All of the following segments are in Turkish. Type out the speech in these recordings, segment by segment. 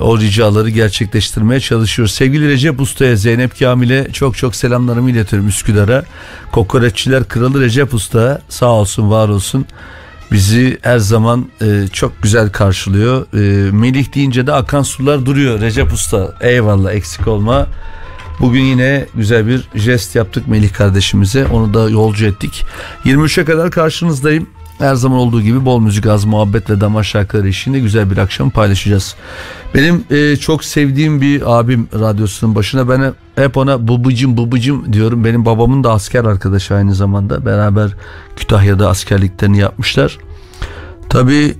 o ricaları gerçekleştirmeye çalışıyoruz. Sevgili Recep Usta'ya Zeynep Kamil'e çok çok selamlarımı iletiyorum Üsküdar'a. Kokoreççiler Kralı Recep Usta sağ olsun var olsun. Bizi her zaman e, çok güzel karşılıyor. E, Melih deyince de akan sular duruyor Recep Usta. Eyvallah eksik olma. Bugün yine güzel bir jest yaptık Melih kardeşimize. Onu da yolcu ettik. 23'e kadar karşınızdayım. Her zaman olduğu gibi bol müzik, az muhabbet ve damar şarkıları eşliğinde güzel bir akşam paylaşacağız. Benim e, çok sevdiğim bir abim radyosunun başına ben hep ona babacım babacım diyorum. Benim babamın da asker arkadaşı aynı zamanda. Beraber Kütahya'da askerliklerini yapmışlar. Tabii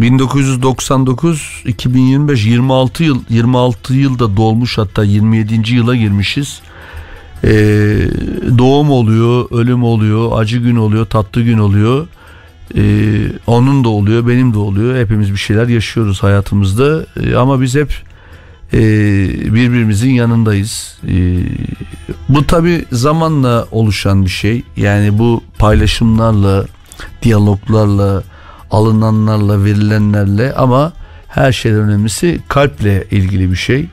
1999 2025 26 yıl 26 yılda dolmuş hatta 27. yıla girmişiz. Ee, doğum oluyor, ölüm oluyor, acı gün oluyor, tatlı gün oluyor. Ee, onun da oluyor, benim de oluyor. Hepimiz bir şeyler yaşıyoruz hayatımızda. Ee, ama biz hep e, birbirimizin yanındayız. Ee, bu tabi zamanla oluşan bir şey. Yani bu paylaşımlarla, diyaloglarla, alınanlarla, verilenlerle ama her şeyden önemlisi kalple ilgili bir şey.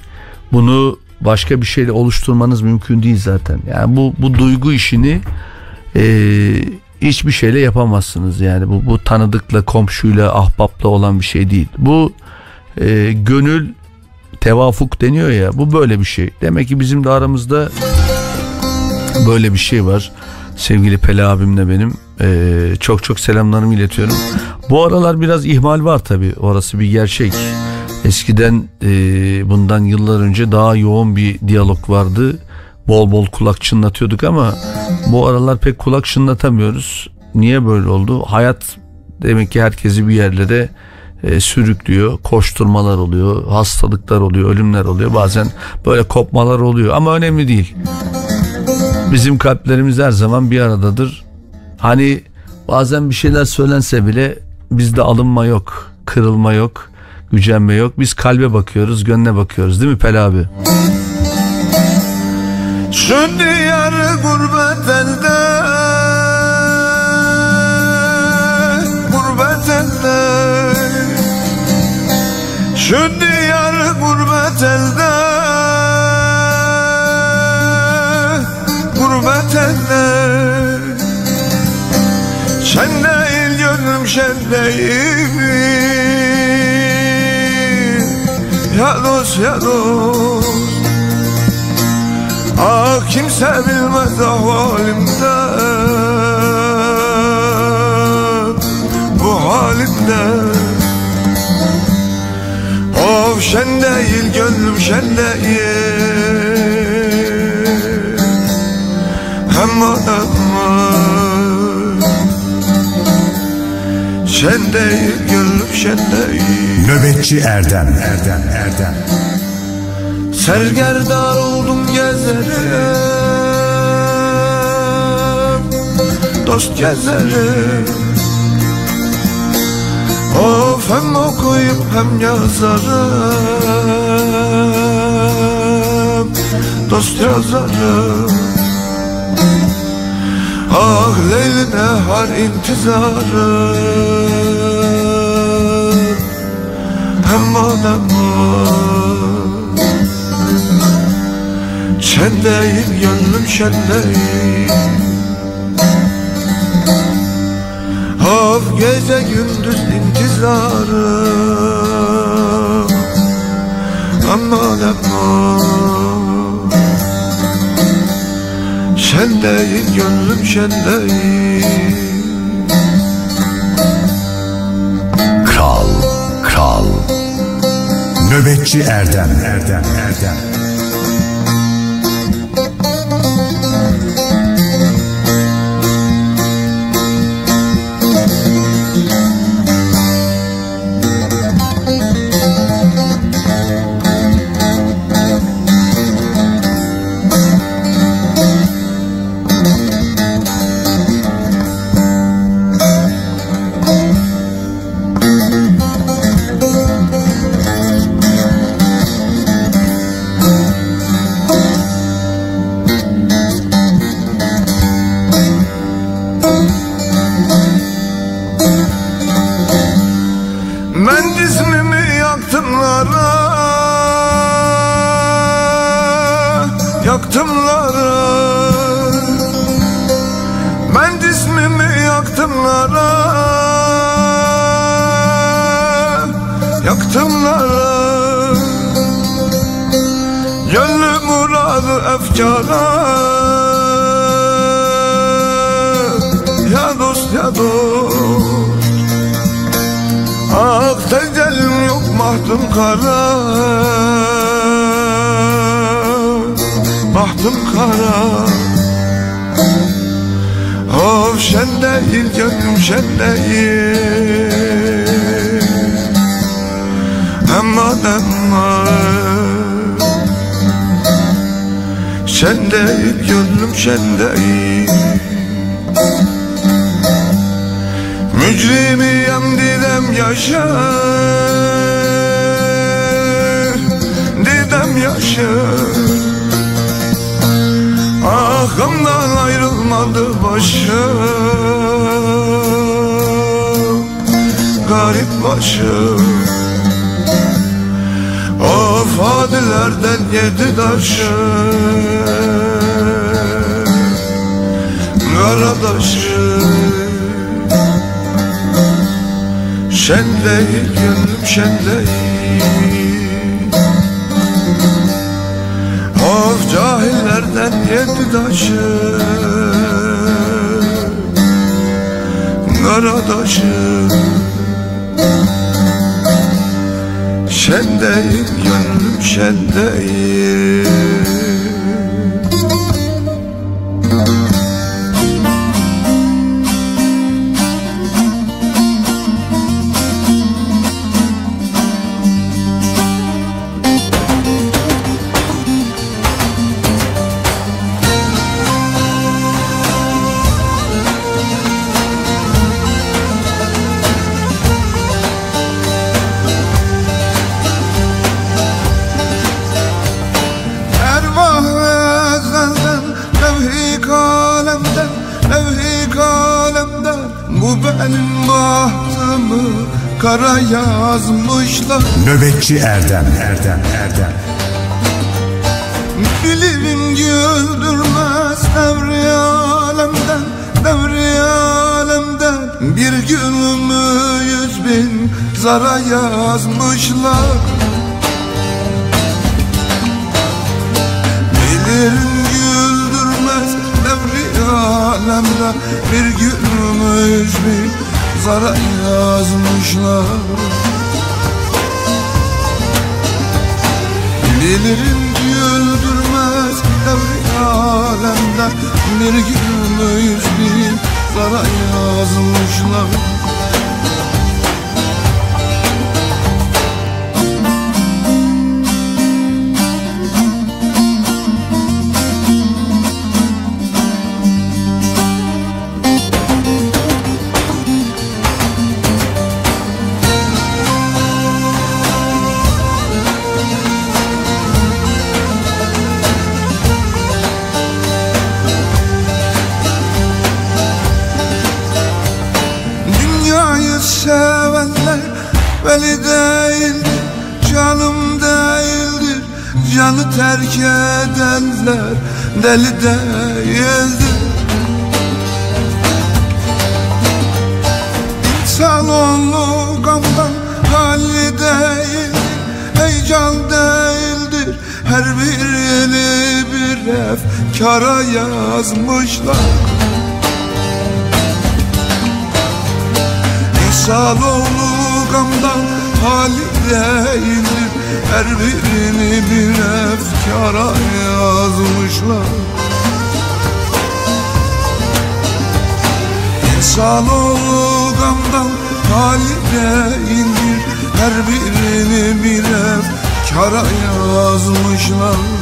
Bunu başka bir şeyle oluşturmanız mümkün değil zaten. Yani bu bu duygu işini e, hiçbir şeyle yapamazsınız. Yani bu bu tanıdıkla, komşuyla, ahbapla olan bir şey değil. Bu e, gönül tevafuk deniyor ya. Bu böyle bir şey. Demek ki bizim de aramızda böyle bir şey var. Sevgili Pele abimle benim ee, çok çok selamlarımı iletiyorum. Bu aralar biraz ihmal var tabi orası bir gerçek. Eskiden e, bundan yıllar önce daha yoğun bir diyalog vardı. Bol bol kulak çınlatıyorduk ama bu aralar pek kulak çınlatamıyoruz. Niye böyle oldu? Hayat demek ki herkesi bir yerlere e, sürüklüyor. Koşturmalar oluyor, hastalıklar oluyor, ölümler oluyor. Bazen böyle kopmalar oluyor ama önemli değil. Bizim kalplerimiz her zaman bir aradadır. Hani bazen bir şeyler söylense bile bizde alınma yok, kırılma yok, gücenme yok. Biz kalbe bakıyoruz, gönle bakıyoruz değil mi Pel abi? Şu diyarı gurbet elde. Gurbet elde. Şu diyarı gurbet elde. Gurbet elde. Sen değil gönlüm sen değil. Ya dost ya dost Ah kimse bilmez ahvalimden Bu halimden Of şen değil gönlüm şen değil. Hem adamı Şen değil gönlüm şen değil. Nöbetçi Erdem. Erdem Erdem Sergerdar oldum gezerim Dost gezerim Of hem okuyup hem yazarım. Dost yazarım. Ah leyli nehar intizarım. Hem adamım Şen değil gönlüm şen değil Of gece gündüz intizarım Aman aman. Şen değil gönlüm şen değil Kral Kral. Nöbetçi Erdem Erdem Erdem gönlüm Nöbetçi Erdem. Erdem Erdem. Bilirim güldürmez devri alemden Devri alemden. Bir günümü yüz bin zara yazmışlar. Bilirim güldürmez devri alemden. Bir günümü yüz bin zara yazmışlar Bilirim güldürmez devri alemde. Bir günümü yüz bin yazmışlar deli değildir İnsanoğlu gamdan hali değildir Heyecan değildir. Her birini bir efkara yazmışlar. İnsanoğlu gamdan hali değildir Her birini bir efkara yazmışlar. İnsanoğlu gamdan hali değildir Her birini bir efkara yazmışlar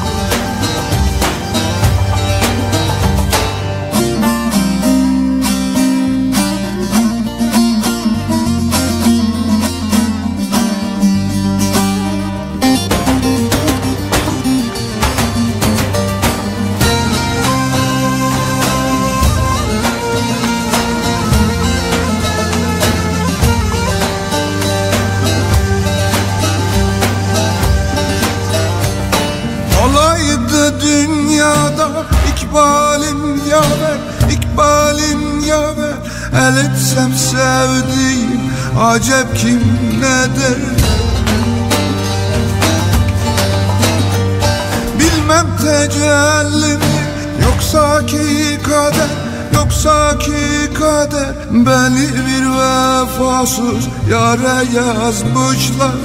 acep kim ne der Bilmem tecelli mi? Yoksa ki kader Yoksa ki kader beni bir vefasız yare yazmışlar.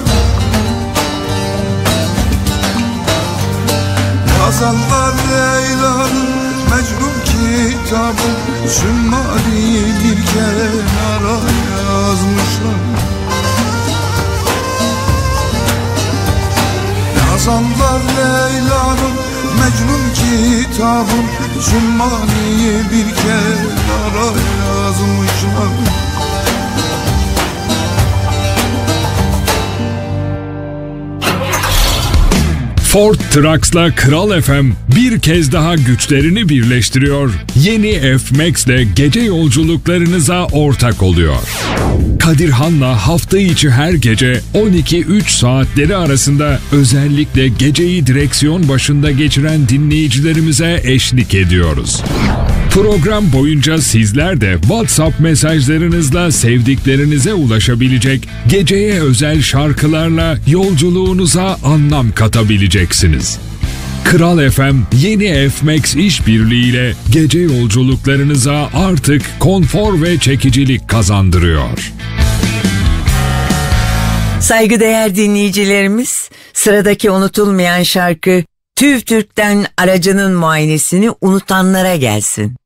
Yazanlar Leyla'nın Mecnun kitabı Sümmari bir kenara yazmışlar. Yazanlar Leyla'nın Mecnun kitabı Sümmani'yi bir kenara yazmışlar Ford Trucks'la Kral FM bir kez daha güçlerini birleştiriyor. Yeni F-Max ile gece yolculuklarınıza ortak oluyor. Kadirhan'la hafta içi her gece 12-3 saatleri arasında özellikle geceyi direksiyon başında geçiren dinleyicilerimize eşlik ediyoruz. Program boyunca sizler de WhatsApp mesajlarınızla sevdiklerinize ulaşabilecek, geceye özel şarkılarla yolculuğunuza anlam katabileceksiniz. Kral FM yeni F-Max işbirliğiyle gece yolculuklarınıza artık konfor ve çekicilik kazandırıyor. Saygıdeğer dinleyicilerimiz, sıradaki unutulmayan şarkı TÜV TÜRK'ten aracının muayenesini unutanlara gelsin.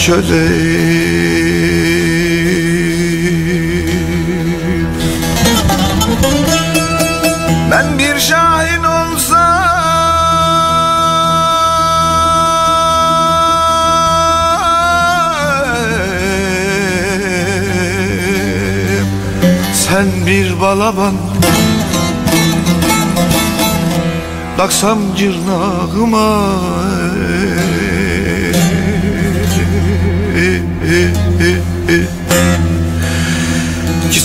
Çöle Ben bir şahin olsam Sen bir balaban Taksam cırnağıma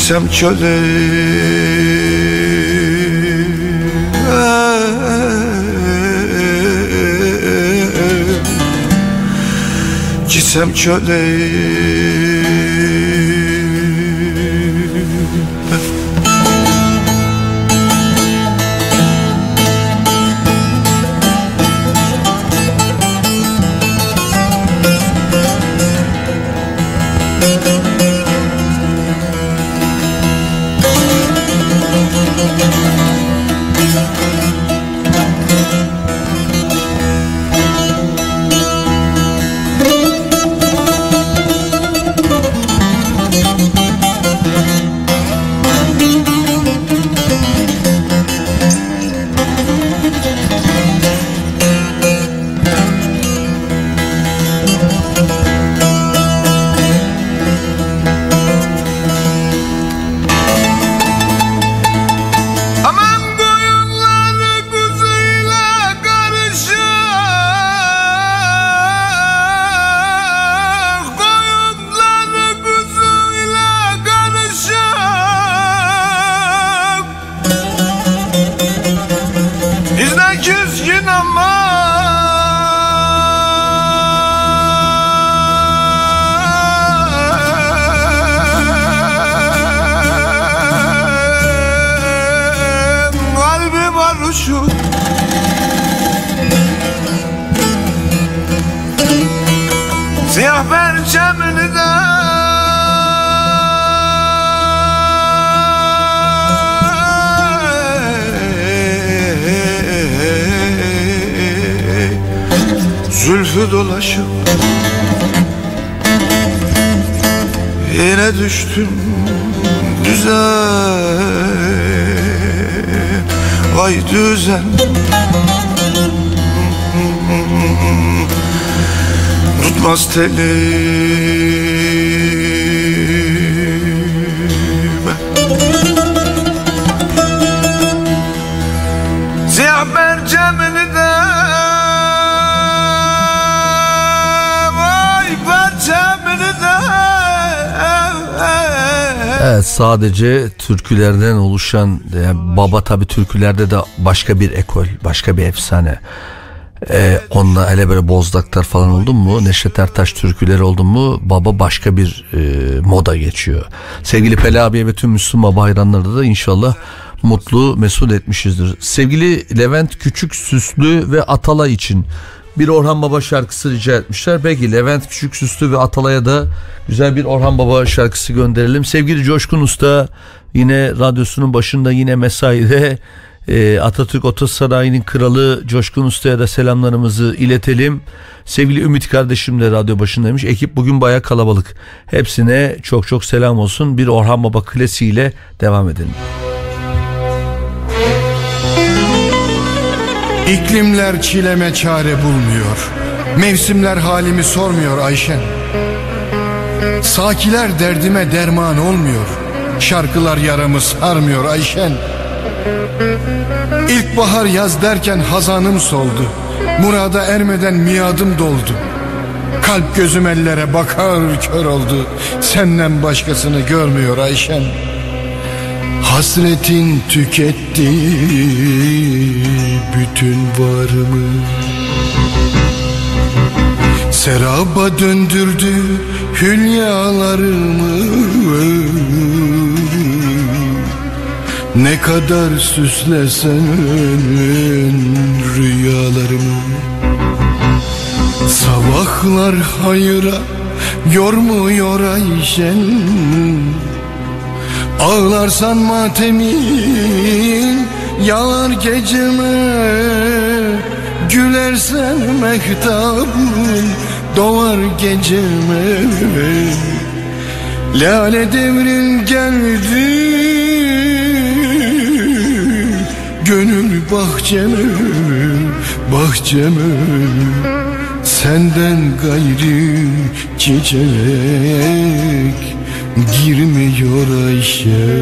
Gitsem çöle. Gitsem çöle sadece türkülerden oluşan yani baba tabi türkülerde de başka bir ekol başka bir efsane. Ee, onunla hele böyle bozdaklar falan oldu mu Neşet Ertaş türküleri oldu mu baba başka bir e, moda geçiyor. Sevgili Pele abiye ve tüm Müslüman baba hayranları da inşallah mutlu mesut etmişizdir. Sevgili Levent Küçük Süslü ve Atala için bir Orhan Baba şarkısı rica etmişler. Peki Levent Küçük Süslü ve Atalay'a da güzel bir Orhan Baba şarkısı gönderelim. Sevgili Coşkun Usta yine radyosunun başında yine mesaide e, Atatürk Otosarayı'nın kralı Coşkun Usta'ya da selamlarımızı iletelim. Sevgili Ümit kardeşim de radyo başındaymış. Ekip bugün baya kalabalık. Hepsine çok çok selam olsun. Bir Orhan Baba klasiğiyle devam edelim. İklimler çileme çare bulmuyor. Mevsimler halimi sormuyor Ayşen. Sakiler derdime derman olmuyor. Şarkılar yaramı sarmıyor Ayşen. İlkbahar yaz derken hazanım soldu. Murada ermeden miadım doldu. Kalp gözüm ellere bakar kör oldu. Senden başkasını görmüyor Ayşen. Hasretin tüketti bütün varımı Seraba döndürdü hülyalarımı Ne kadar süslesen rüyalarımı. Sabahlar hayıra yormuyor Ayşen. Ağlarsan matemin yağar geceme. Gülersen mehtabın doğar geceme Lale devrin geldi. Gönül bahçeme, bahçeme Senden gayri çiçek girmiyor Ayşe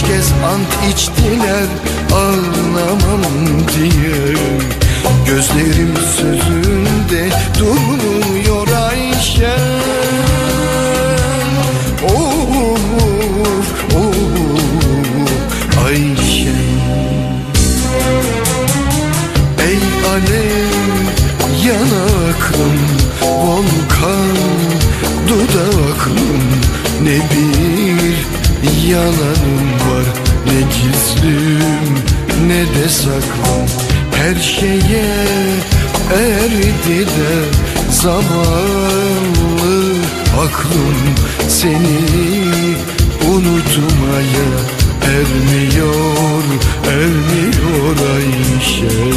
Kaç kez ant içtiler ağlamam diye. Gözlerim sözünde durmuyor saklım Her şeye erdi de zamanlı aklım Seni unutmaya ermiyor, ermiyor Ayşe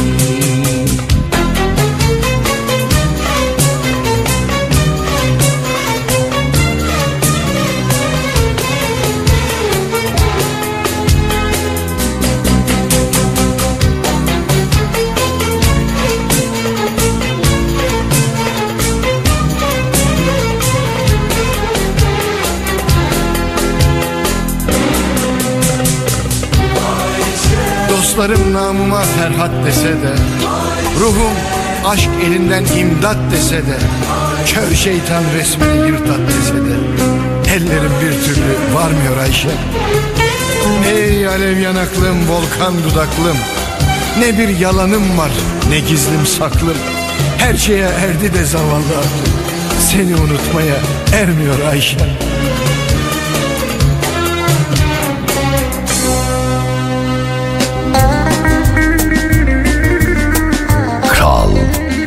Dostlarım namıma Ferhat dese de Ruhum aşk elinden imdat dese de Kör şeytan resmini yırtat dese de Ellerim bir türlü varmıyor Ayşe. Ey alev yanaklım volkan dudaklım Ne bir yalanım var ne gizlim saklım. Her şeye erdi de zavallı aklım Seni unutmaya ermiyor Ayşe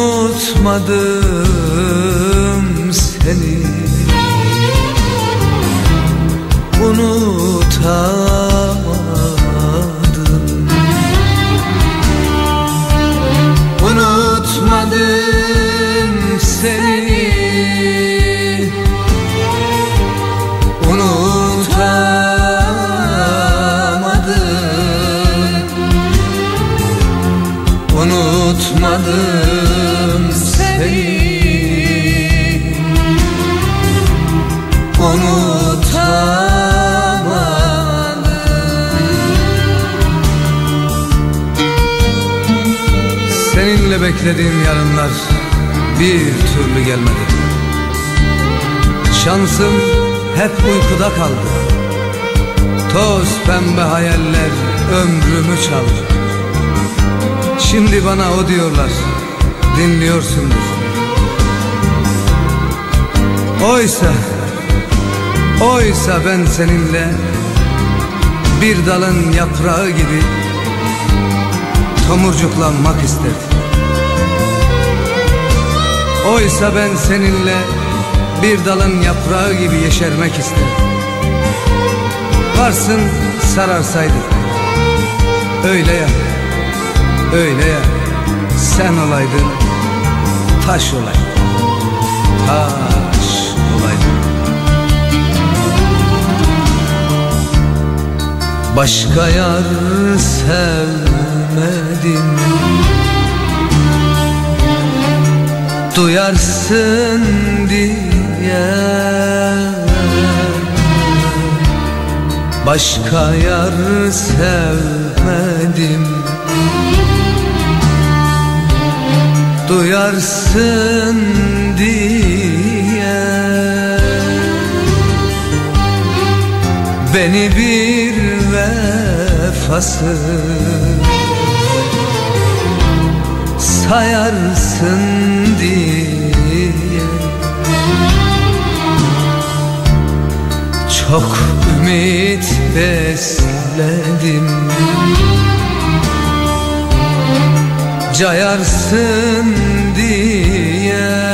Unutmadım seni. Unutamadım. Unutmadım seni. Unutamadım. Unutmadım beklediğim yarınlar bir türlü gelmedi. Şansım hep uykuda kaldı. Toz pembe hayaller ömrümü çaldı. Şimdi bana o diyorlar Dinliyorsundur. Oysa Oysa ben seninle Bir dalın yaprağı gibi Tomurcuklanmak isterdim Oysa ben seninle Bir dalın yaprağı gibi yeşermek isterdim Varsın sararsaydık Öyle ya Öyle ya. Sen olaydın Taş olaydın. Taş olaydın. Başka yar sevmedim Duyarsın diye. Başka yar sevmedim. Duyarsın diye. Beni bir vefasız sayarsın diye. Çok ümit besledim. Cayarsın diye.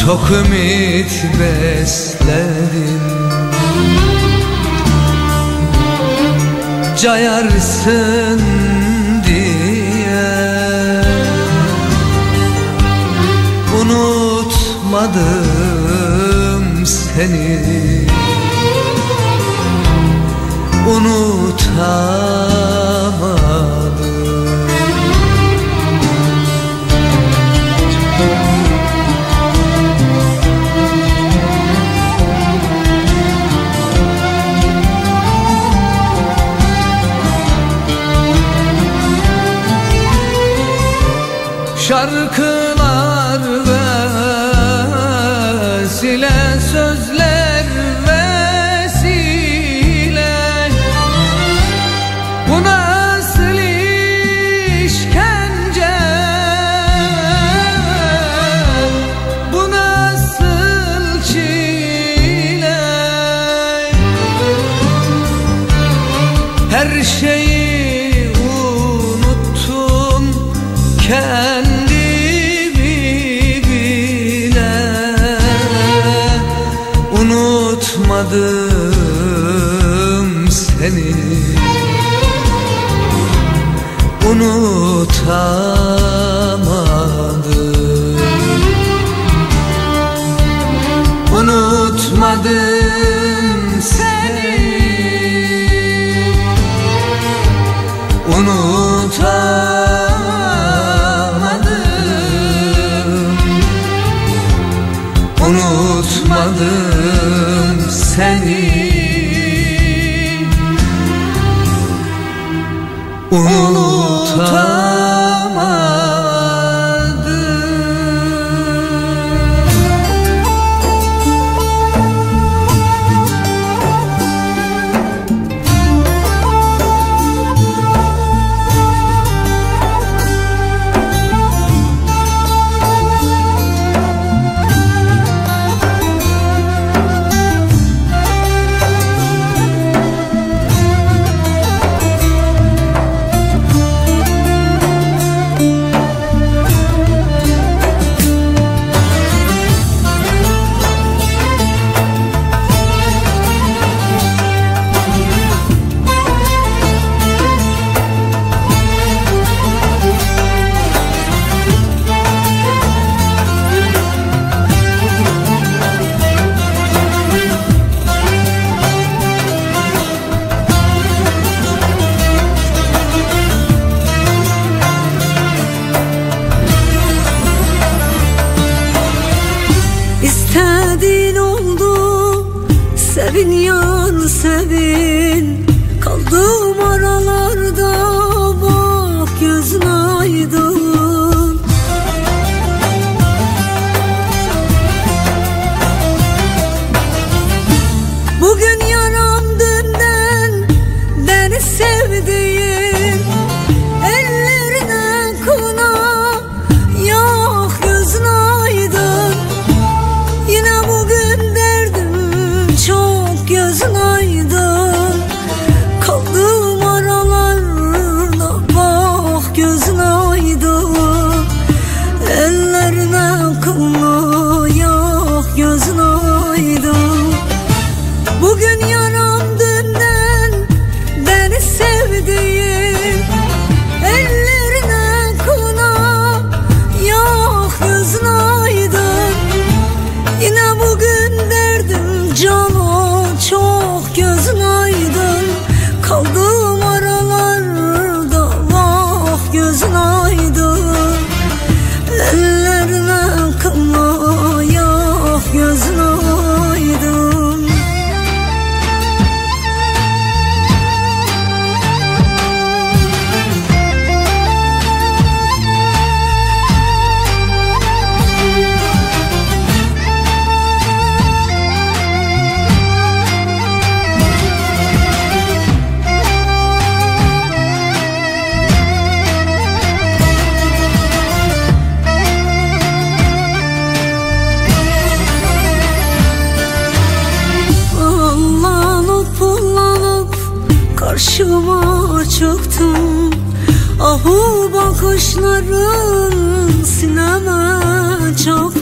Çok ümit besledim. Cayarsın unutamadım seni. Unutamadım. Şarkı kendimi bile unutmadım seni. Unutar unutma. Kuşların sinema çok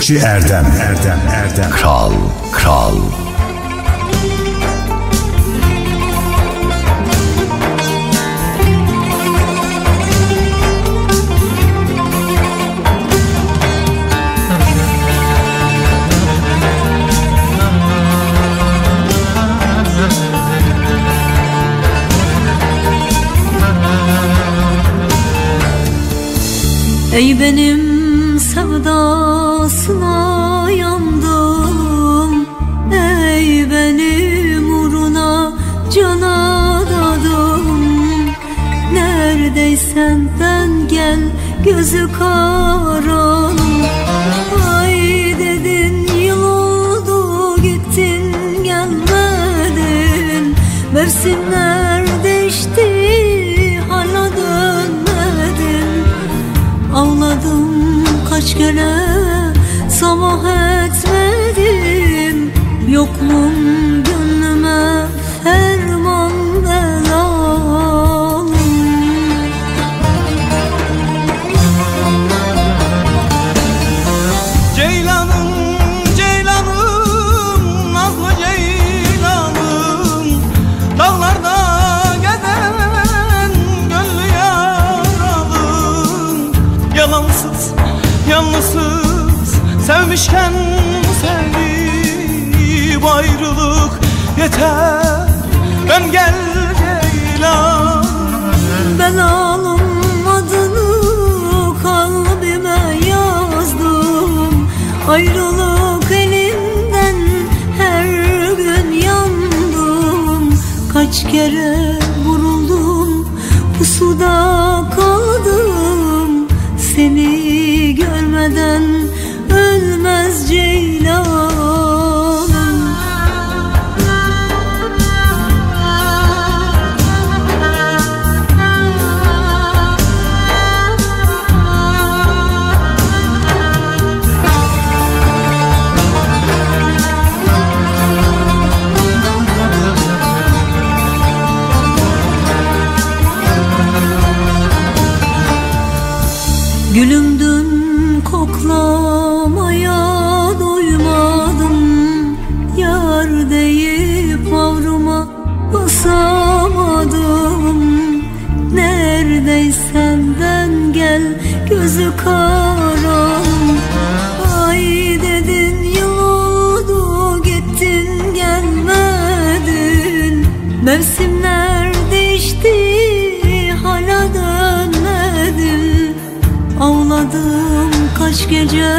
Nöbetçi Erdem. Erdem Erdem. Kral, kral, Ey benim Ben gel gözü karan Ay dedin yıl oldu gittin gelmedin. Mevsimler değişti hala dönmedin. Ağladım kaç kere sabah sevmişken seni Bu ayrılık yeter, dön gel ceylan Belalım adını kalbime yazdım. Ayrılık elinden her gün yandım. Kaç kere gece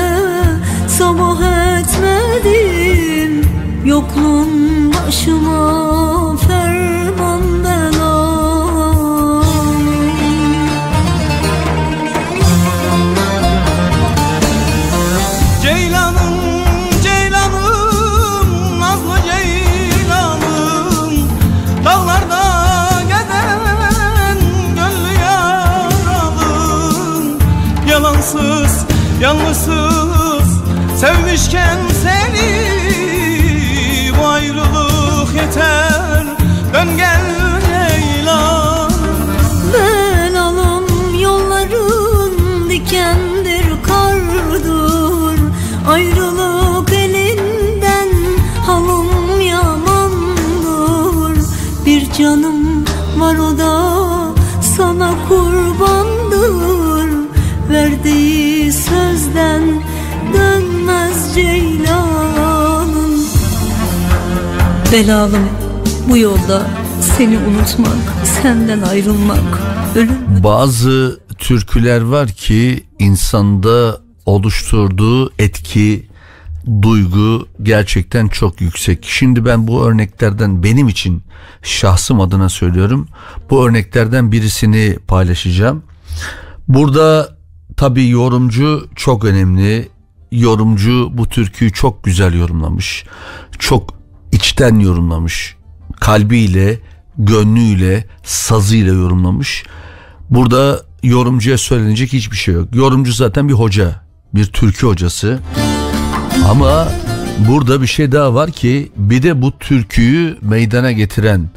sabah etmedim. Yokluğun başıma Özlemişken seni bu ayrılık yeter. Dön gel Leyla. Ben alım yolların diken Belalım bu yolda seni unutmak, senden ayrılmak, ölüm Bazı türküler var ki insanda oluşturduğu etki, duygu gerçekten çok yüksek. Şimdi ben bu örneklerden benim için şahsım adına söylüyorum. Bu örneklerden birisini paylaşacağım. Burada tabii yorumcu çok önemli. Yorumcu bu türküyü çok güzel yorumlamış. Çok içten yorumlamış. Kalbiyle, gönlüyle, sazıyla yorumlamış. Burada yorumcuya söylenecek hiçbir şey yok. Yorumcu zaten bir hoca, bir türkü hocası. Ama burada bir şey daha var ki bir de bu türküyü meydana getiren,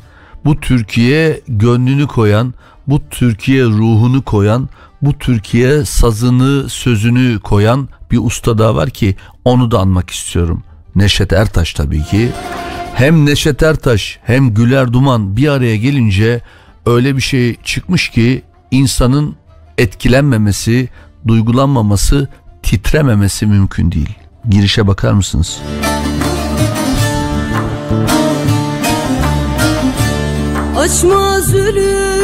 bu Türkiye gönlünü koyan, bu Türkiye ruhunu koyan, bu Türkiye sazını, sözünü koyan bir usta daha var ki onu da anmak istiyorum. Neşet Ertaş tabii ki. Hem Neşet Ertaş hem Güler Duman bir araya gelince öyle bir şey çıkmış ki insanın etkilenmemesi, duygulanmaması, titrememesi mümkün değil. Girişe bakar mısınız? Açma zülüflerin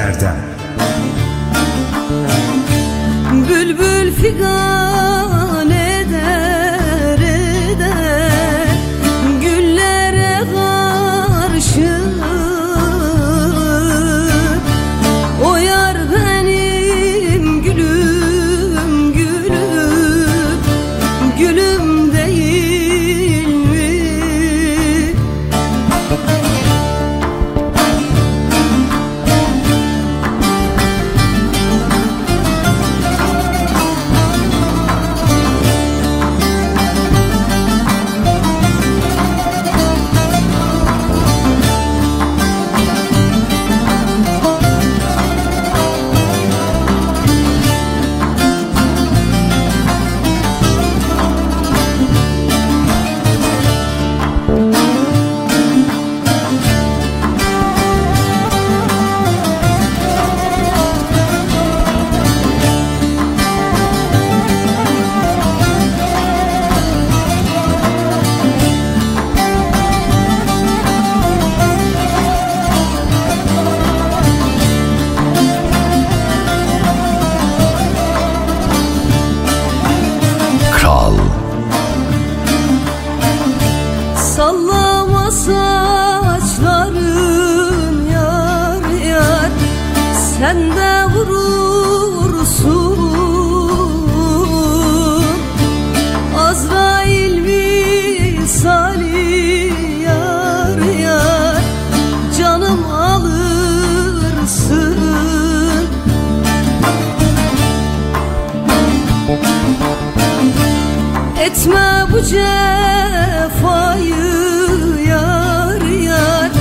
bu cefayı yar yar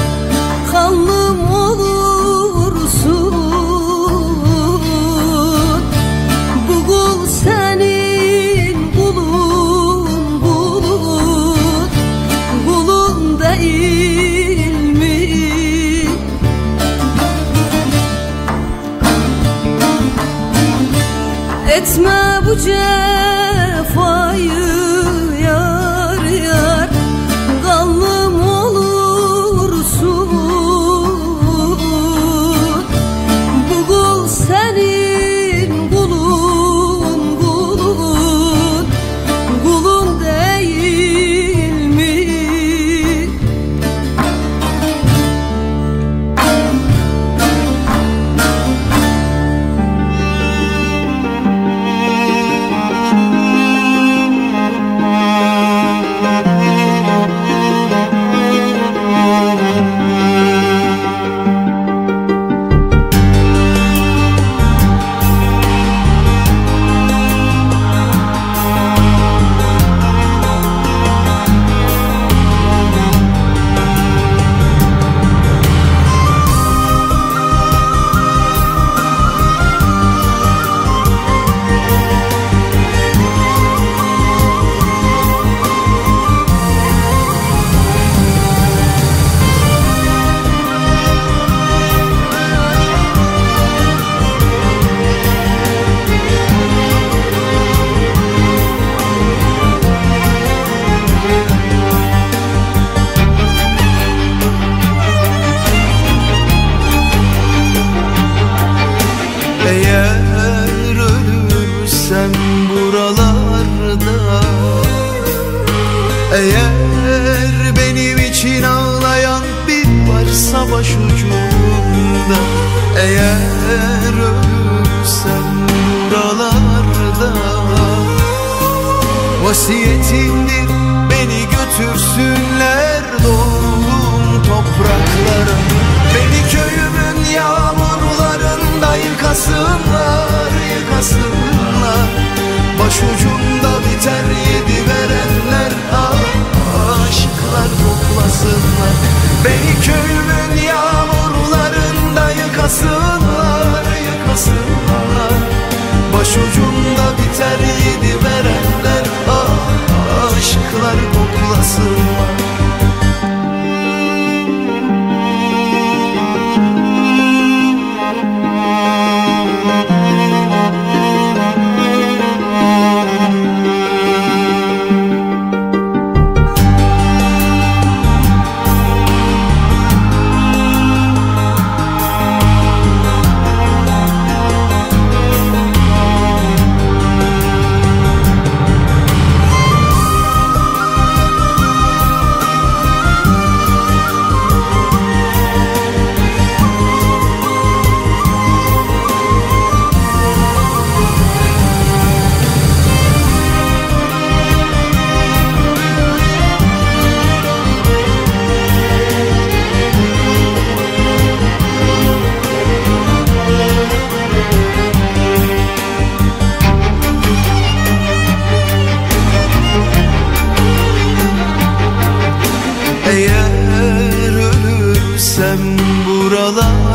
kul senin kulun kulun değil mi? Etme bu cefayı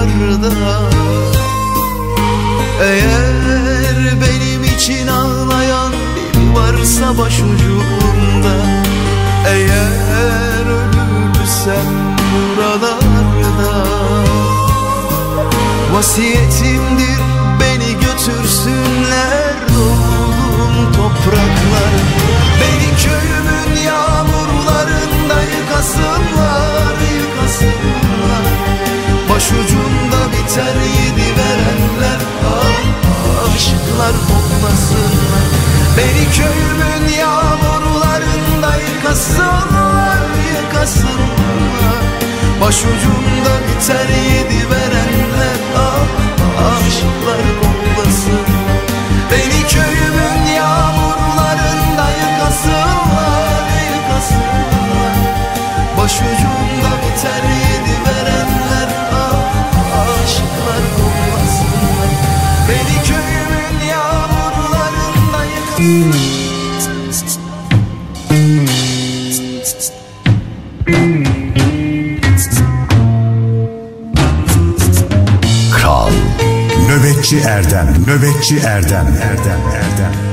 buralarda Eğer benim için ağlayan bir varsa başucumda Eğer ölürsem buralarda. Vasiyetimdir beni götürsünler doğum topraklara Beni köyümün yağmurlarında yıkasınlar, yıkasınlar. Başucumda biter yedi verenler. Ah, Aşıklar koklasınlar Beni köyümün yağmurlarında yıkasınlar, yıkasınlar. Başucumda biter yedi verenler. Ah, Aşıklar koklasınlar Kral Nöbetçi Erdem Nöbetçi Erdem Erdem Erdem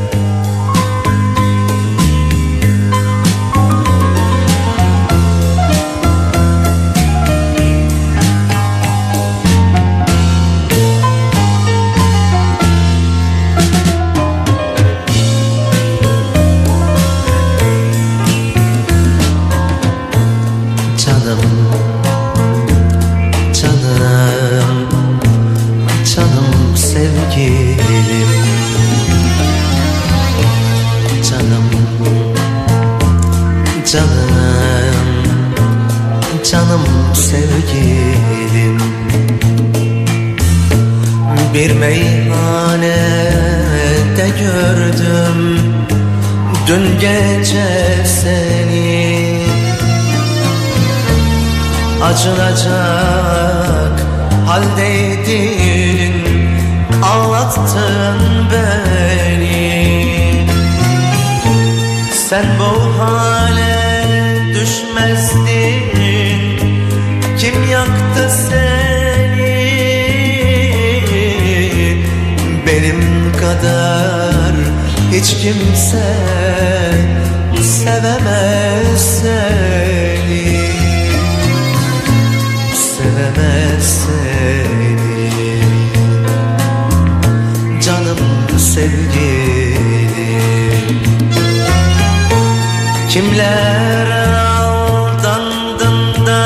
acınacak haldeydin Ağlattın beni. Sen bu hale düşmezdin Kim yaktı seni? Benim kadar hiç kimse sevemez sevgilim. Kimler aldandın da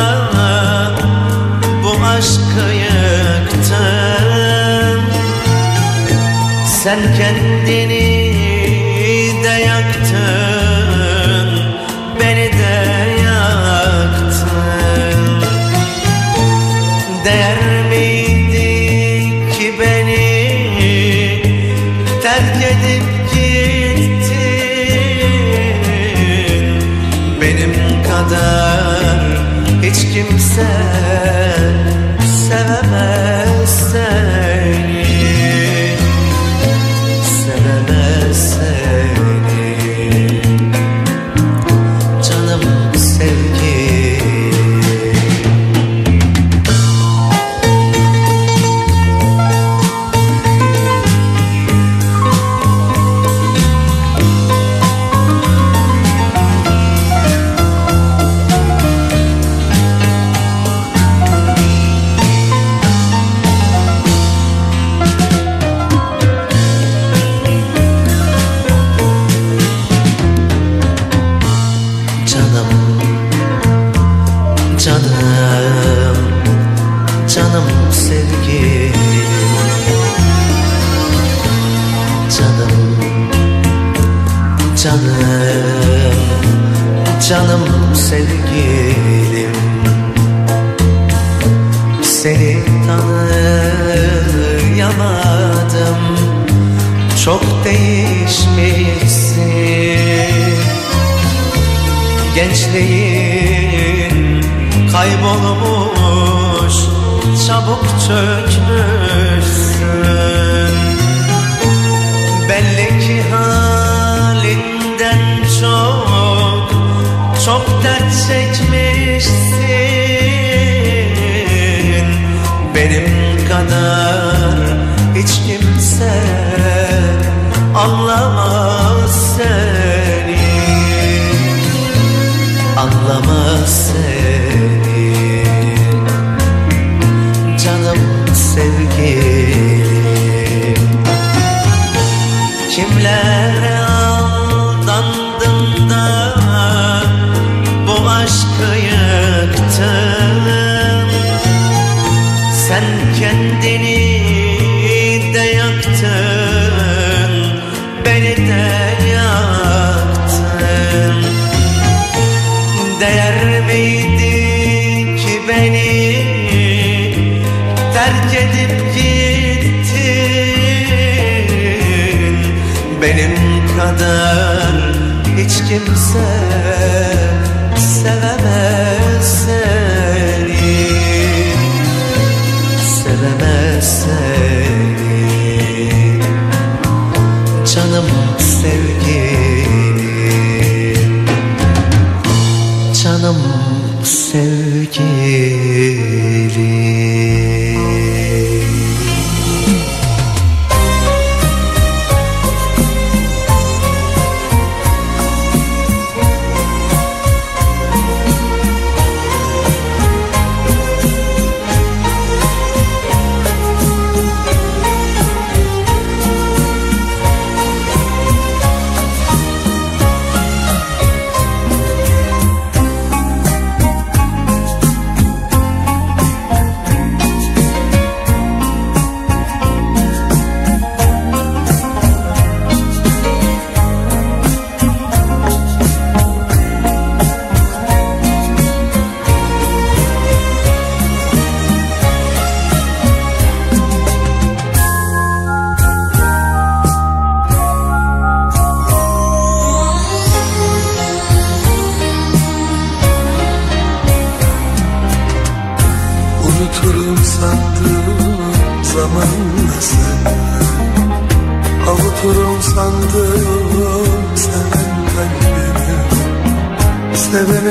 bu aşkı yıktın? Sen kendini hiç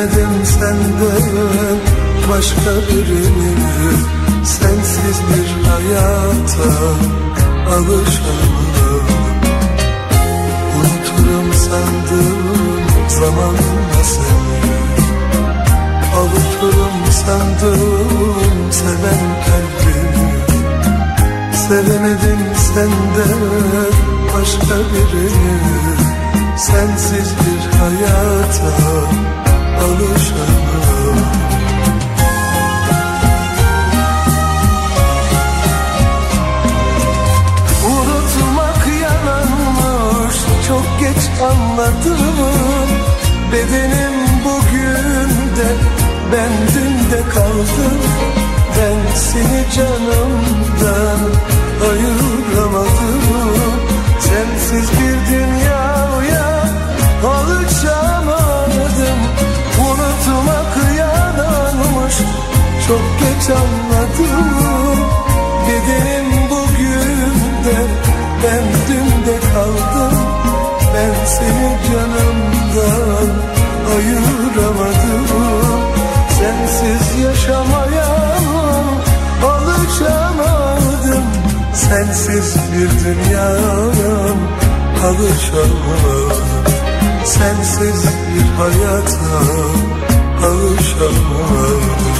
Sevemedim senden başka birini Sensiz bir hayata alışamadım. Unuturum sandım zamanla seni. Avuturum sandım seven kalbimi. Sevemedim senden başka birini Sensiz bir hayata Unutmak yalanmış çok geç anladım. Bedenim bugün de ben dün de kaldım. Ben seni canımdan ayıramadım. Sensiz bir dünyaya geç anladım. Bedenim bugünde Ben dünde kaldım. Ben seni canımdan ayıramadım. Sensiz yaşamaya alışamadım Sensiz bir dünyaya alışamadım Sensiz bir hayata alışamadım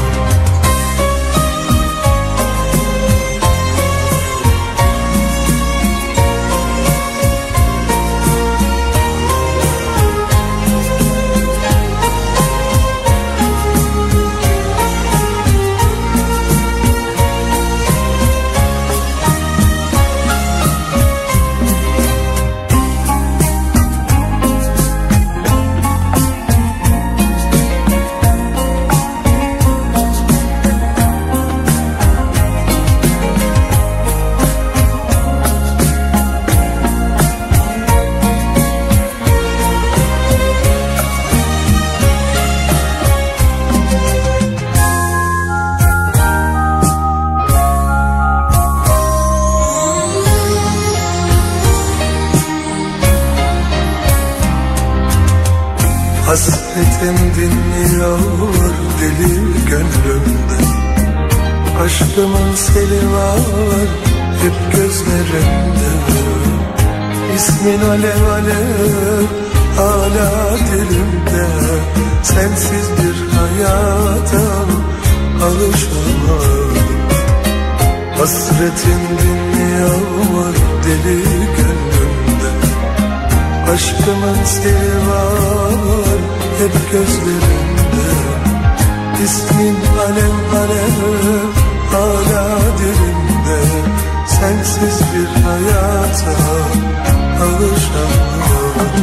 Dinmiyor deli gönlümde. Aşkımın seli var hep gözlerimde. İsmin alev alev hala dilimde. Sensiz bir hayata alışamadım. Hasretin dinmiyor deli gönlümde. Aşkımın seni var hep gözlerimde? İsmin alev alev hala dilimde. Sensiz bir hayata alışamıyorum.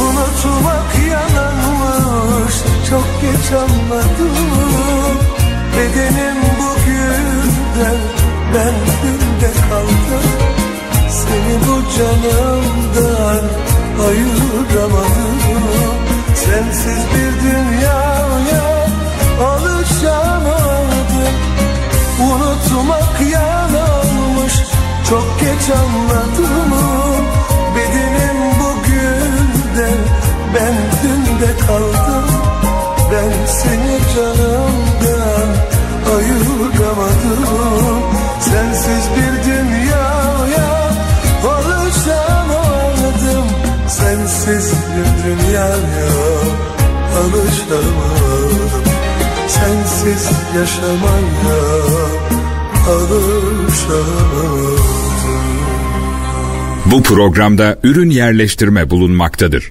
Unutmak yalanmış çok geç anladım. Bedenim bugünden ben dünde kaldım bu canımdan ayıramadım Sensiz bir dünyaya alışamadım. Unutmak yanılmış çok geç anladım yaşamaya alışamadım Bu programda ürün yerleştirme bulunmaktadır.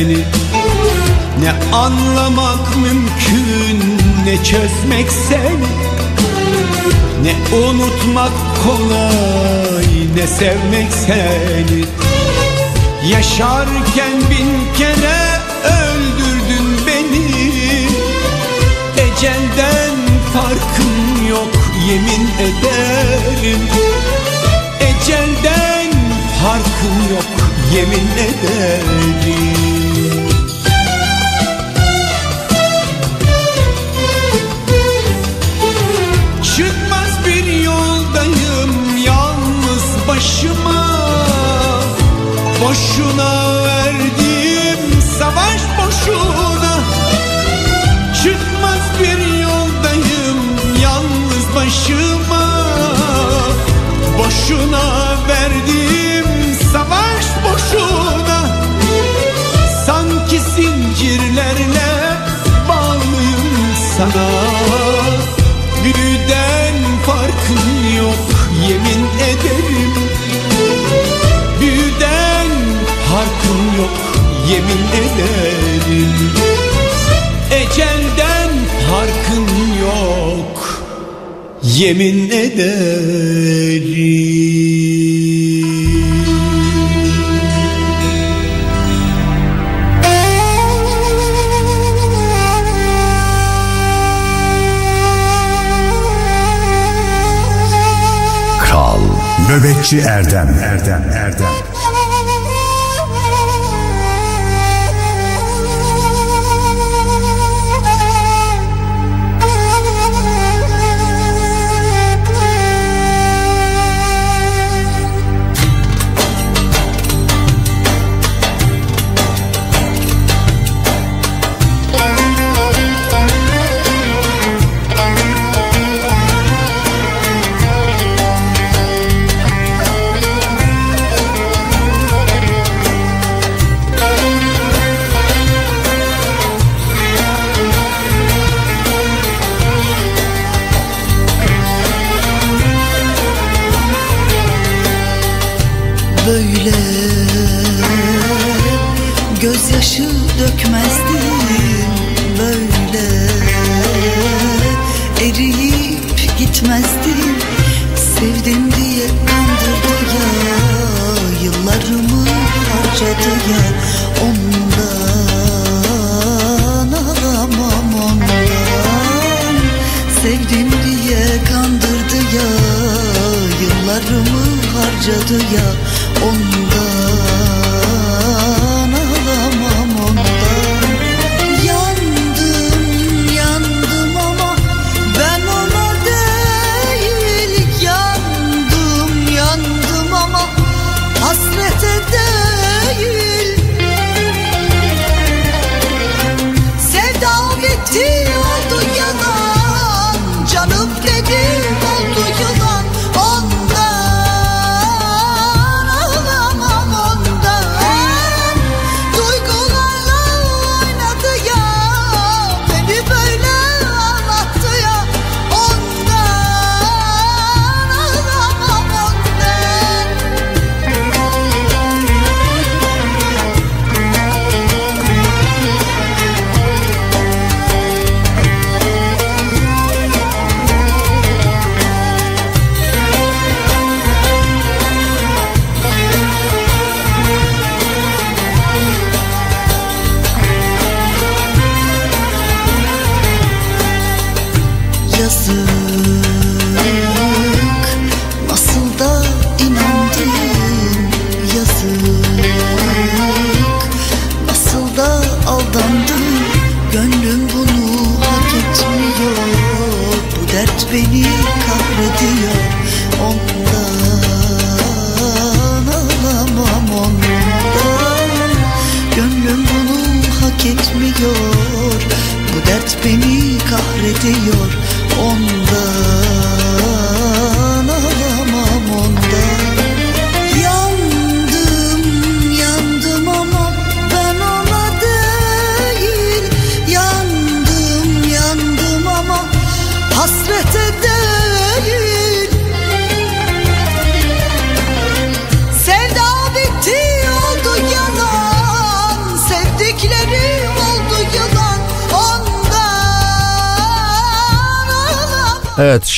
Seni Ne anlamak mümkün ne çözmek seni Ne unutmak kolay ne sevmek seni Yaşarken bin kere öldürdün beni. Ecelden farkın yok yemin ederim. Ecelden farkın yok yemin ederim başıma Boşuna verdim savaş boşuna. Çıkmaz bir yoldayım yalnız başıma. Boşuna verdim savaş boşuna. Sanki zincirlerle bağlıyım sana. Büyüden farkın yok yemin ederim yok yemin ederim Ecelden farkın yok Yemin ederim Kral Nöbetçi Erdem. Erdem Erdem on you.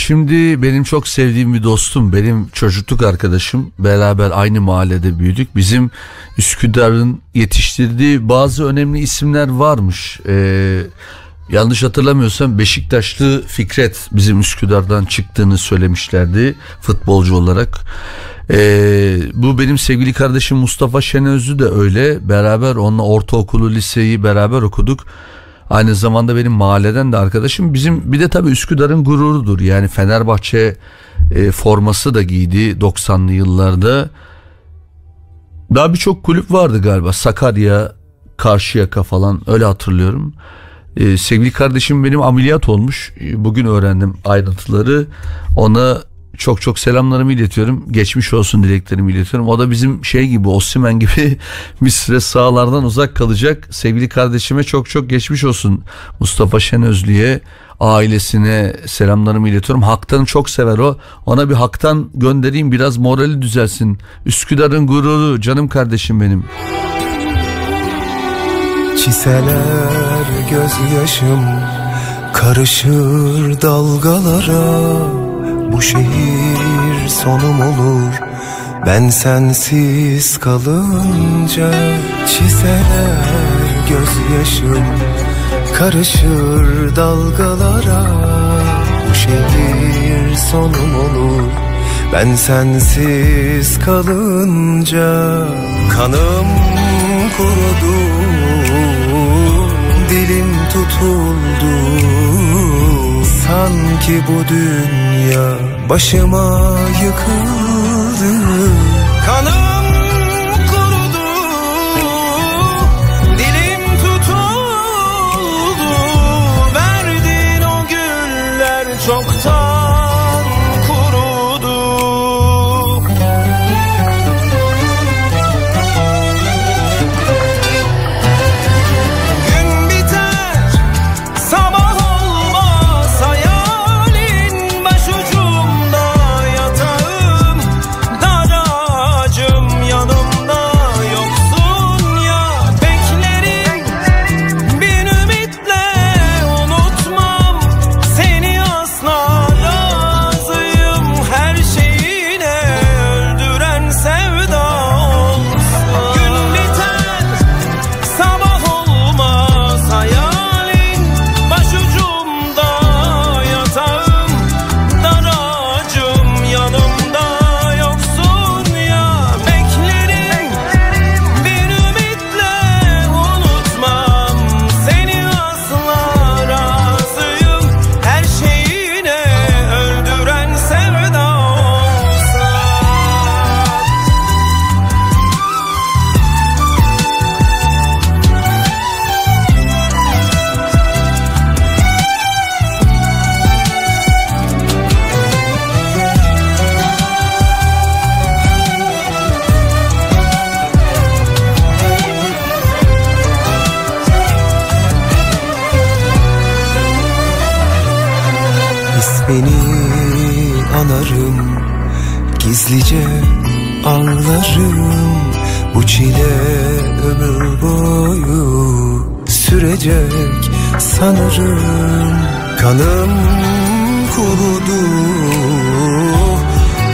Şimdi benim çok sevdiğim bir dostum benim çocukluk arkadaşım. Beraber aynı mahallede büyüdük. Bizim Üsküdar'ın yetiştirdiği bazı önemli isimler varmış. Ee, yanlış hatırlamıyorsam Beşiktaşlı Fikret bizim Üsküdar'dan çıktığını söylemişlerdi futbolcu olarak. Ee, bu benim sevgili kardeşim Mustafa Şenözlü de öyle. Beraber onunla ortaokulu liseyi beraber okuduk Aynı zamanda benim mahalleden de arkadaşım. Bizim bir de tabii Üsküdar'ın gururudur. Yani Fenerbahçe e, forması da giydi 90'lı yıllarda. Daha birçok kulüp vardı galiba. Sakarya, Karşıyaka falan öyle hatırlıyorum. E, sevgili kardeşim benim ameliyat olmuş. E, Bugün öğrendim ayrıntıları. Ona çok çok selamlarımı iletiyorum. Geçmiş olsun dileklerimi iletiyorum. O da bizim şey gibi Osimhen gibi bir süre sahalardan uzak kalacak. Sevgili kardeşime çok çok geçmiş olsun. Mustafa Şenözlü'ye ailesine selamlarımı iletiyorum. Haktan'ı çok sever o. Ona bir Haktan göndereyim biraz morali düzelsin. Üsküdar'ın gururu canım kardeşim benim. Çiseler gözyaşım Karışır dalgalara Bu şehir sonum olur. Ben sensiz kalınca Çiseler gözyaşım Karışır dalgalara. Bu şehir sonum olur. Ben sensiz kalınca Kanım kurudu Dilim tutuldu Sanki bu dünya başıma yıkıldı bitecek sanırım. Kanım kurudu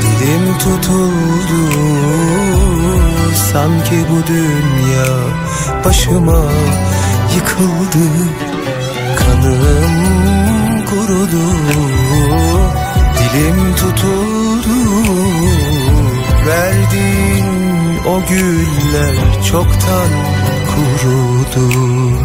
Dilim tutuldu. Sanki bu dünya başıma yıkıldı. Kanım kurudu Dilim tutuldu. Verdiğin o güller çoktan kurudu.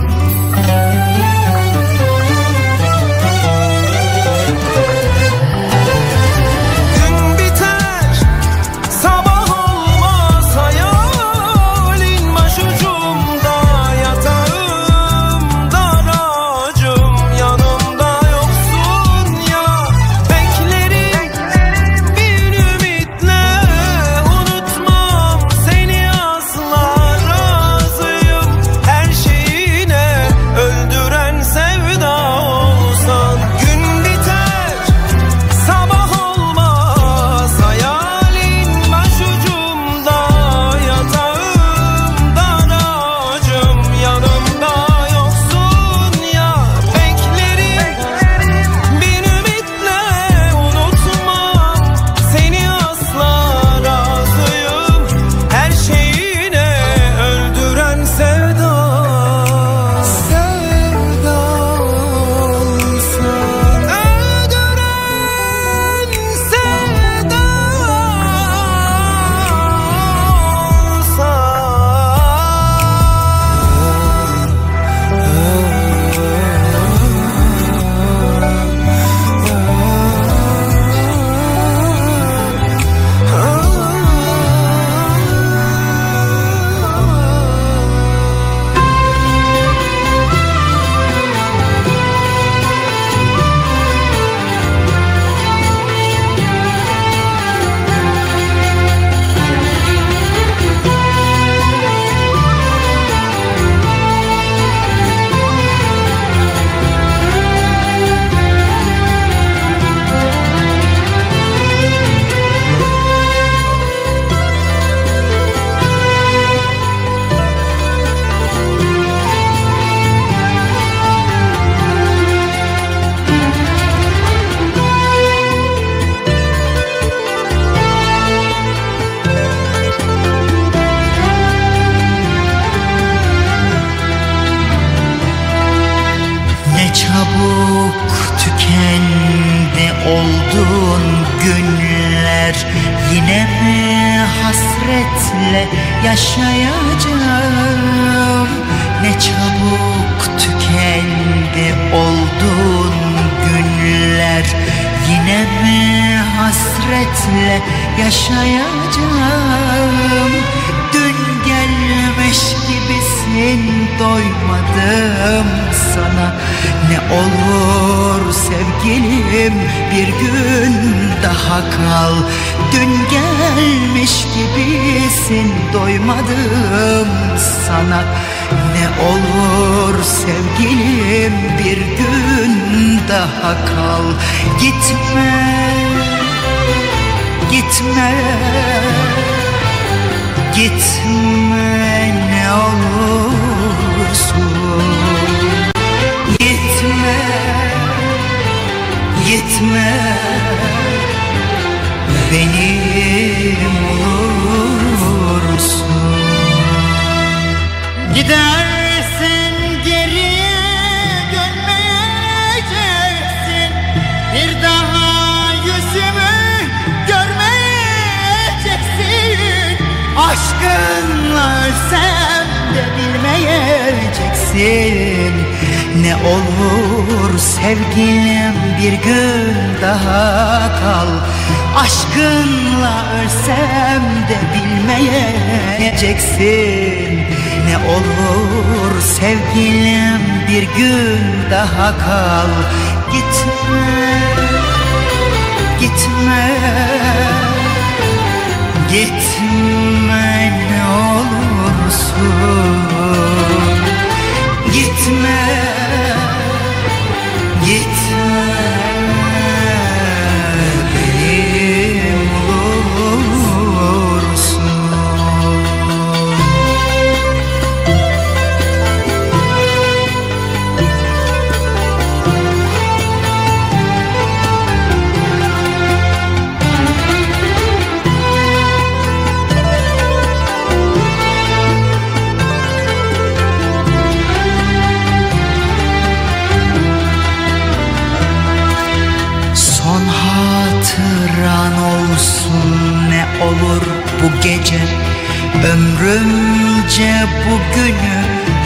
Ömrümce bugünü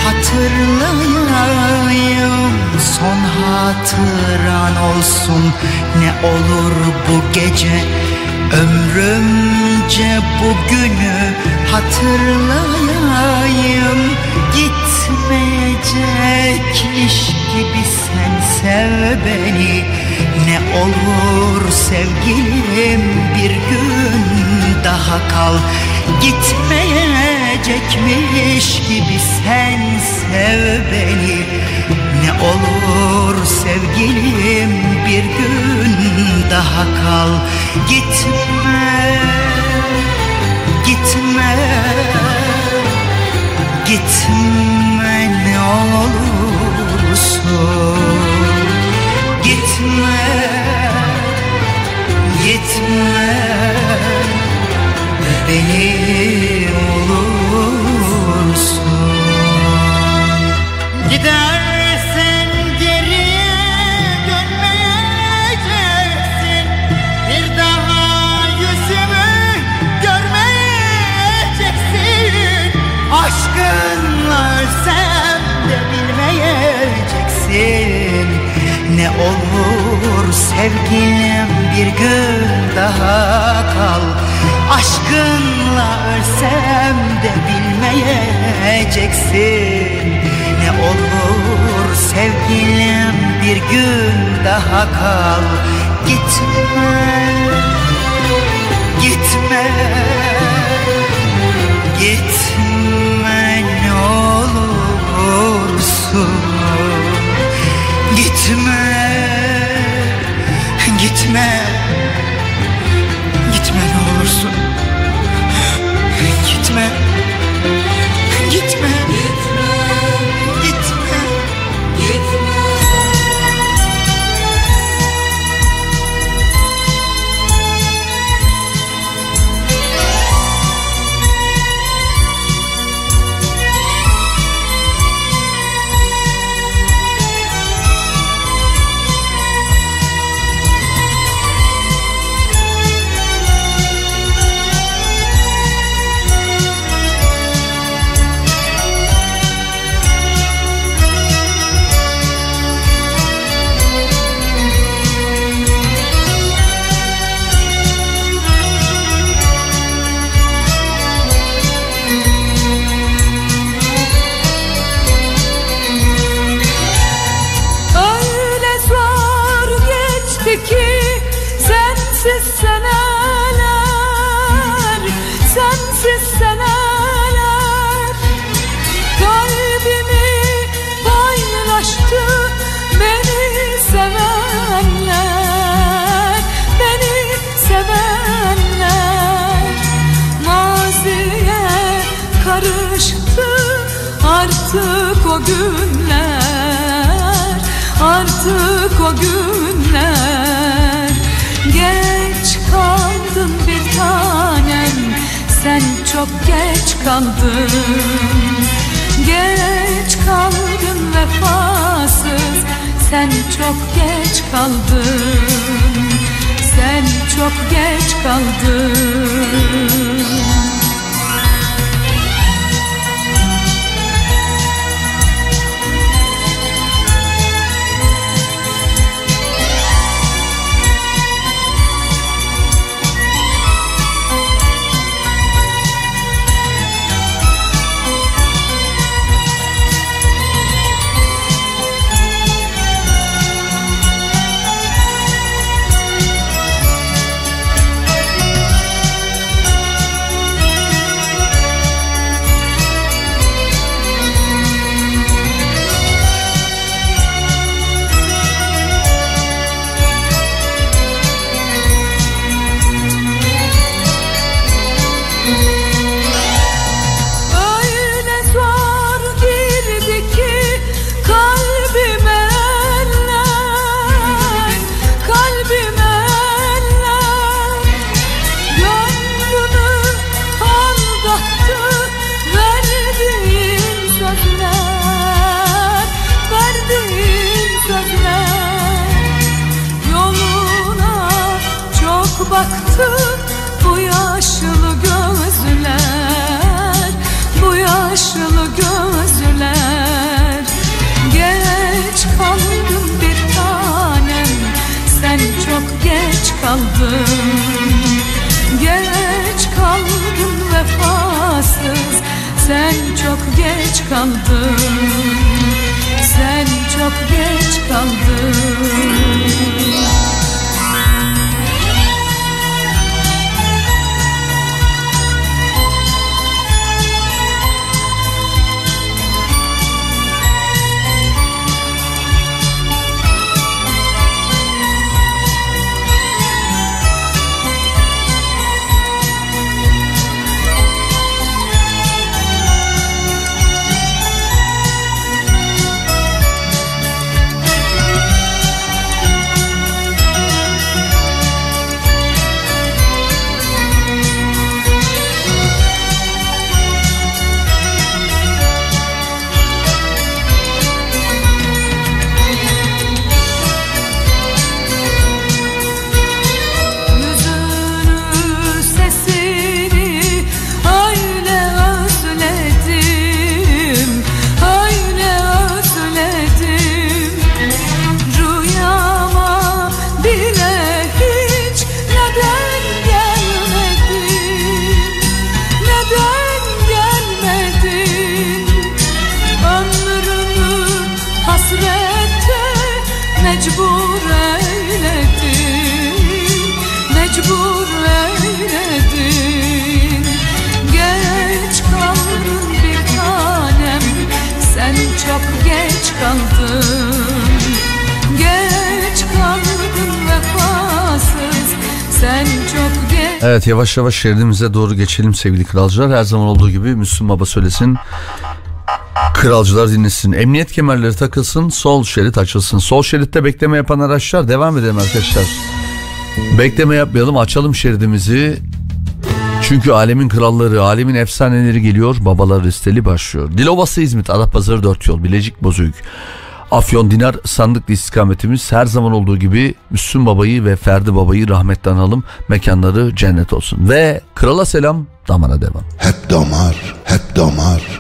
hatırlayayım. Son hatıran olsun. Ne olur bu gece? Ömrümce bugünü hatırlayayım Gitmeyecek iş gibi sen sev beni. Ne olur sevgilim bir gün daha kal. Gitmeyecekmiş gibi sen sev beni? Ne olur sevgilim bir gün daha kal. Gitme, gitme Gitme ne olursun Gitme, gitme. Beni olursun Gidersen ölsem de bilmeyeceksin. Ne olur sevgilim bir gün daha kal. Aşkınla ölsem de bilmeyeceksin. Ne olur sevgilim bir gün daha kal. Gitme, gitme Gitme gitme Gitme günler Artık o günler. Geç kaldın bir tanem Sen çok geç kaldın. Geç kaldın vefasız Sen çok geç kaldın. Sen çok geç kaldın Yavaş yavaş şeridimize doğru geçelim sevgili kralcılar. Her zaman olduğu gibi Müslüm Baba söylesin. Kralcılar dinlesin. Emniyet kemerleri takılsın. Sol şerit açılsın. Sol şeritte bekleme yapan araçlar devam edelim arkadaşlar. Bekleme yapmayalım. Açalım şeridimizi. Çünkü alemin kralları, alemin efsaneleri geliyor. Babalar listeli başlıyor. Dilovası İzmit, Adapazarı 4 yol, Bilecik Bozüyük. Afyon Dinar sandıklı istikametimiz her zaman olduğu gibi Müslüm Baba'yı ve Ferdi Baba'yı rahmetten analım. Mekanları cennet olsun. Ve krala selam, damara devam. Hep damar, hep damar,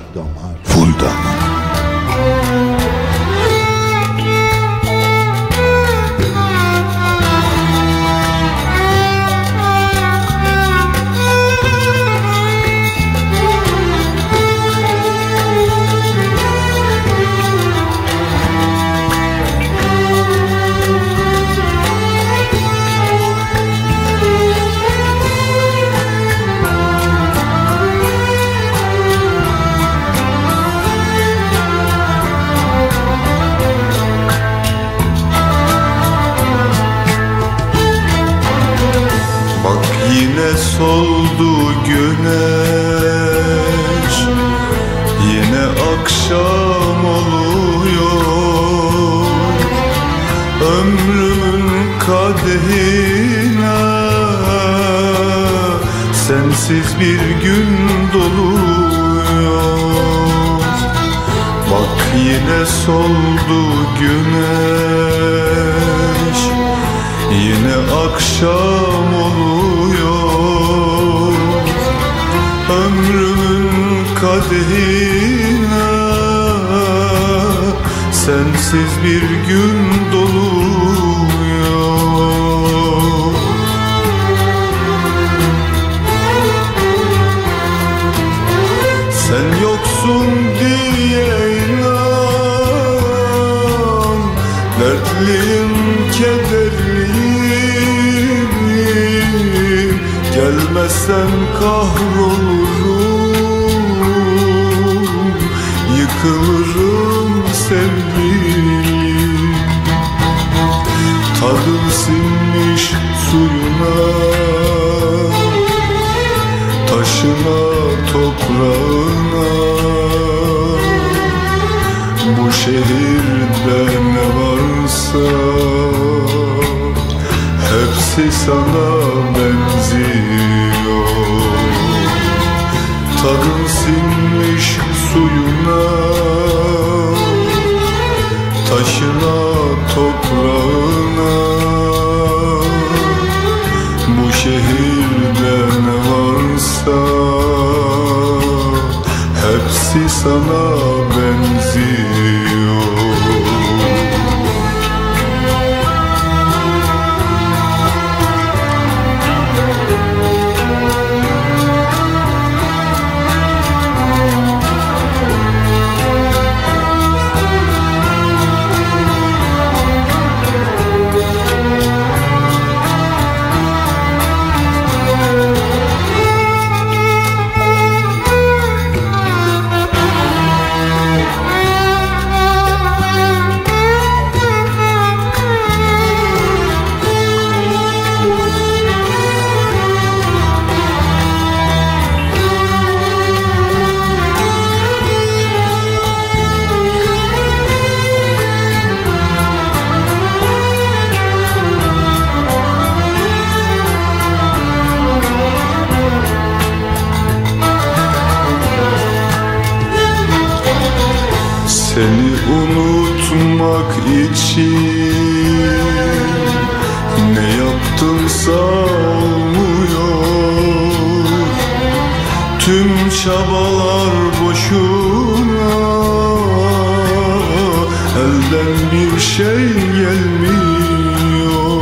Elden bir şey gelmiyor.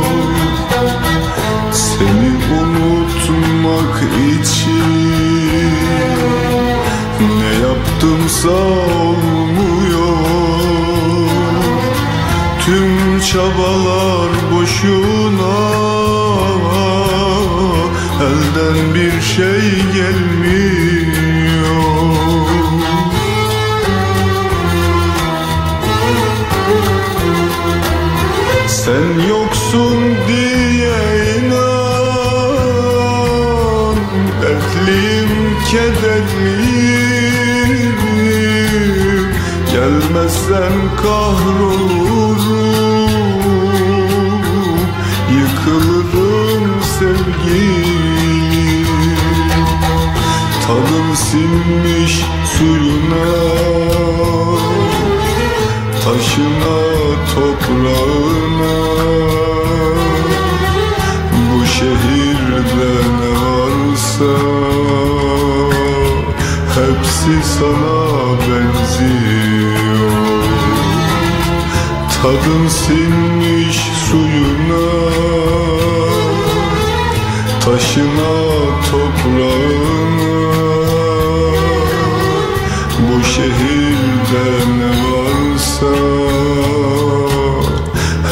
Seni unutmak için Ne yaptımsa olmuyor. Tüm çabalar boşuna Elden bir şey gelmiyor Sen yoksun diye inan Dertliyim, kederliyim. Gelmezsen kahrolurum Yıkılırım sevgilim. Tadım sinmiş suyuna Taşına toprağına. Bu şehirde ne varsa Hepsi sana benziyor. Tadın sinmiş suyuna Taşına toprağına. Bu şehirde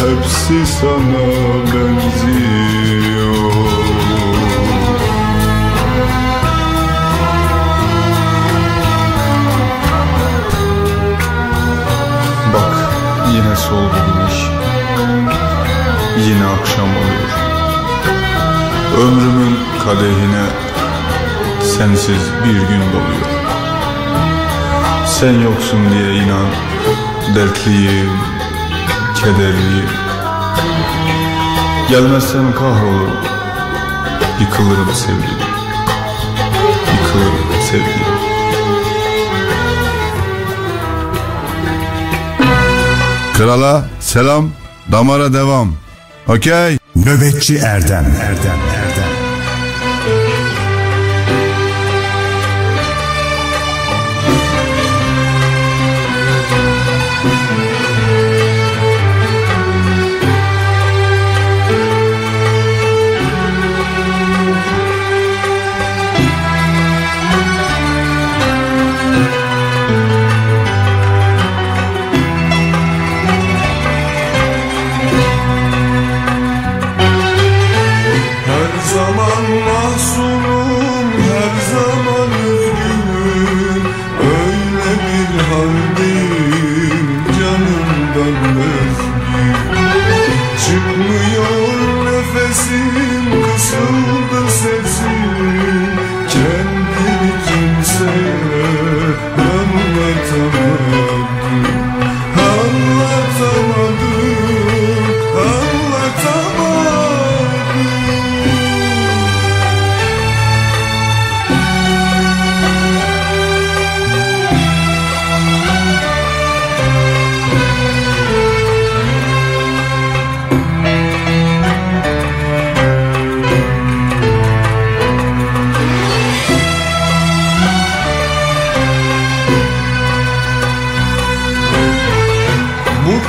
Hepsi sana benziyor. Bak yine soldu güneş Yine akşam oluyor. Ömrümün kadehine Sensiz bir gün doluyor. Sen yoksun diye inan Dertliyim Kederliyim Gelmezsen kahrolurum Yıkılırım sevgilim. Yıkılırım sevgilim. Krala selam, damara devam. Okey. Nöbetçi Erdem. Erdem Erdem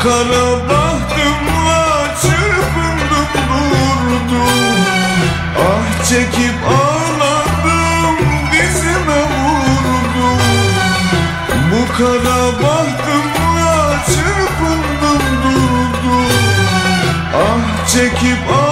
kara bahtımla çırpındım durdum Ah çekip ağladım dizime vurdum. Bu kara bahtımla çırpındım durdum Ah çekip ağladım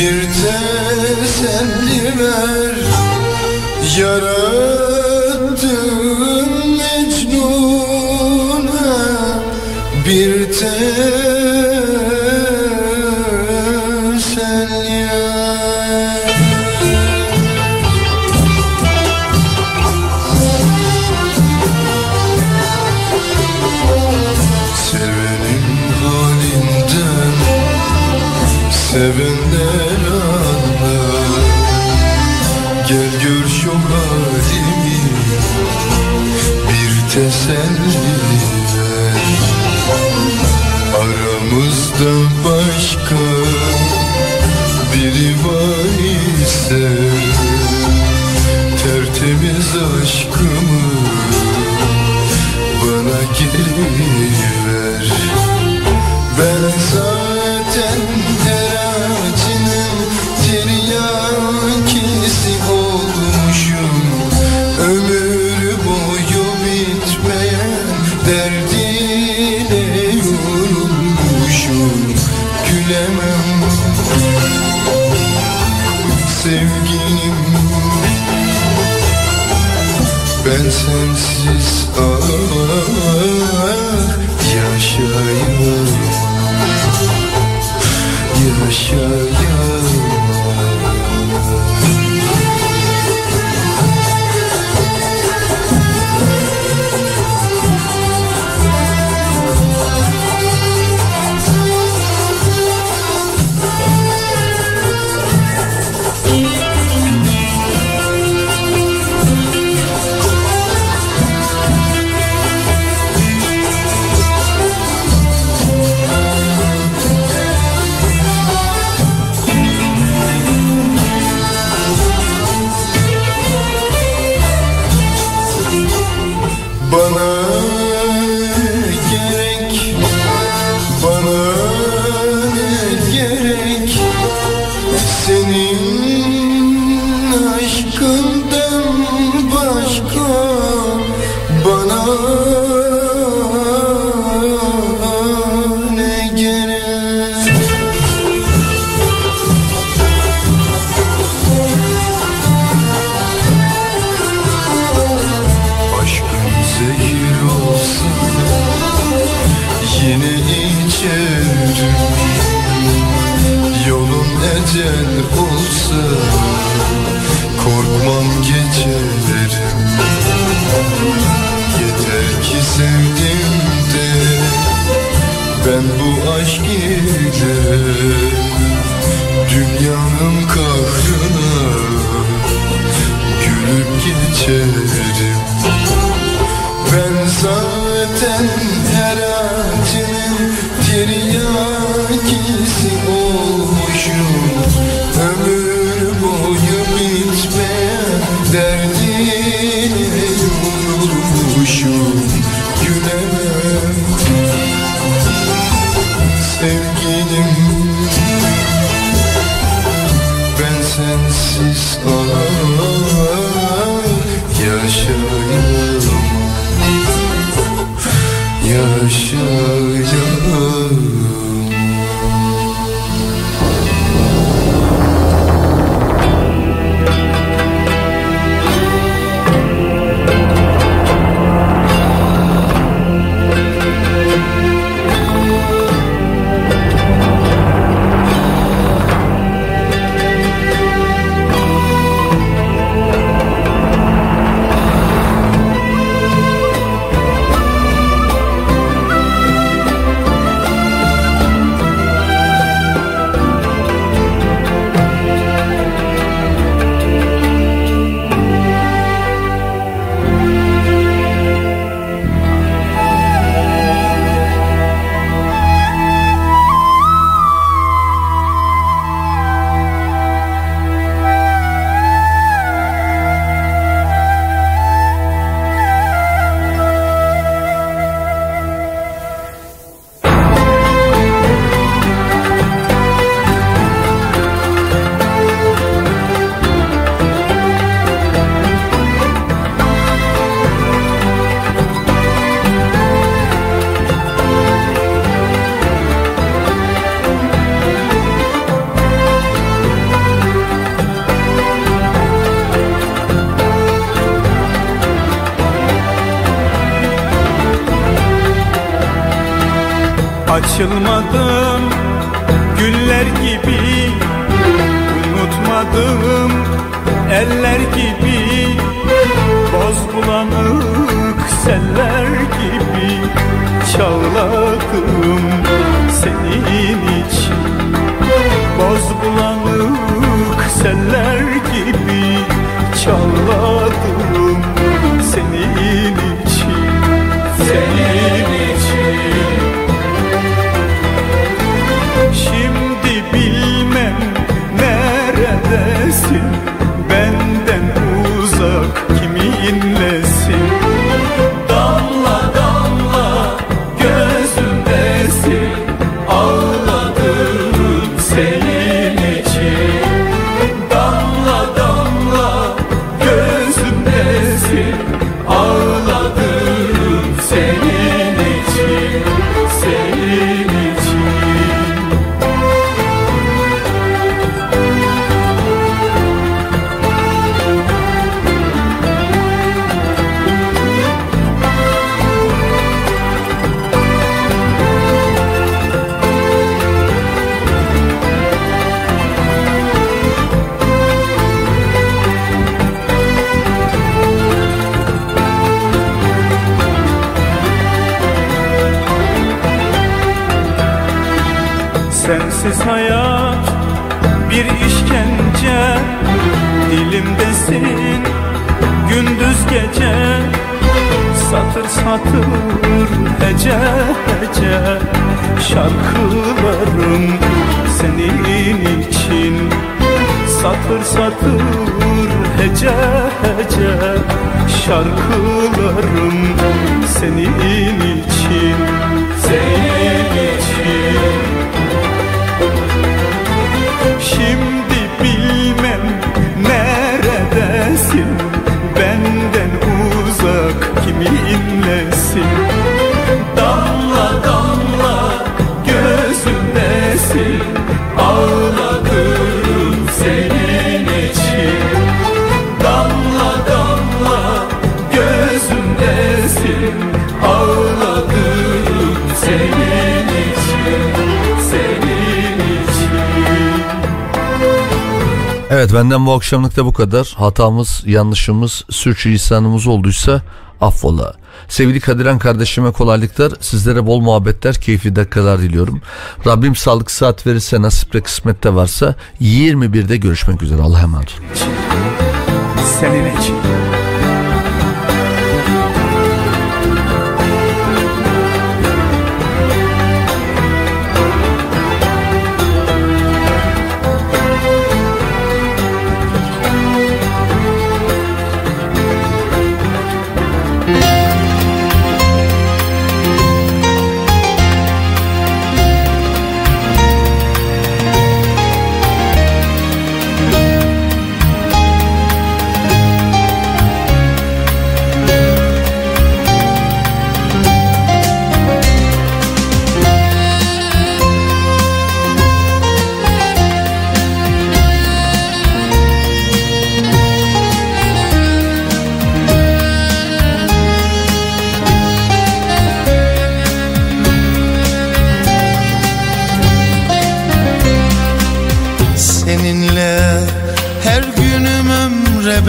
Bir teselli ver. Yarattın Evet benden bu akşamlık da bu kadar. Hatamız, yanlışımız, sürçülisanımız olduysa affola. Sevgili Kadiren kardeşime kolaylıklar, sizlere bol muhabbetler, keyifli dakikalar diliyorum. Rabbim sağlık saat verirse, nasipte kısmette varsa 21'de görüşmek üzere. Allah'a emanet olun. Senin için.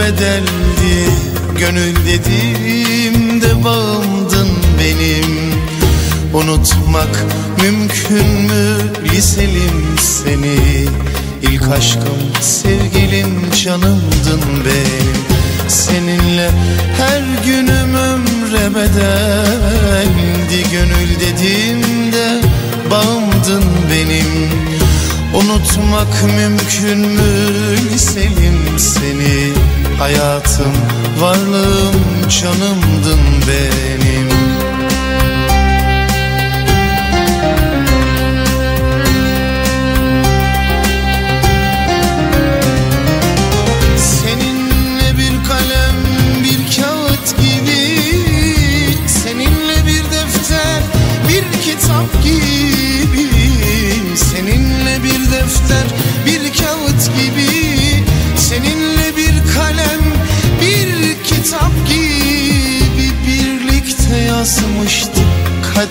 Bedeldi. Gönül dediğimde bağımdın benim. Unutmak mümkün mü? Liselim seni. İlk aşkım sevgilim canımdın benim Seninle her günüm ömre bedeldi. Gönül dediğimde bağımdın benim Unutmak mümkün mü? Liselim seni. Hayatım, varlığım, canımdın benim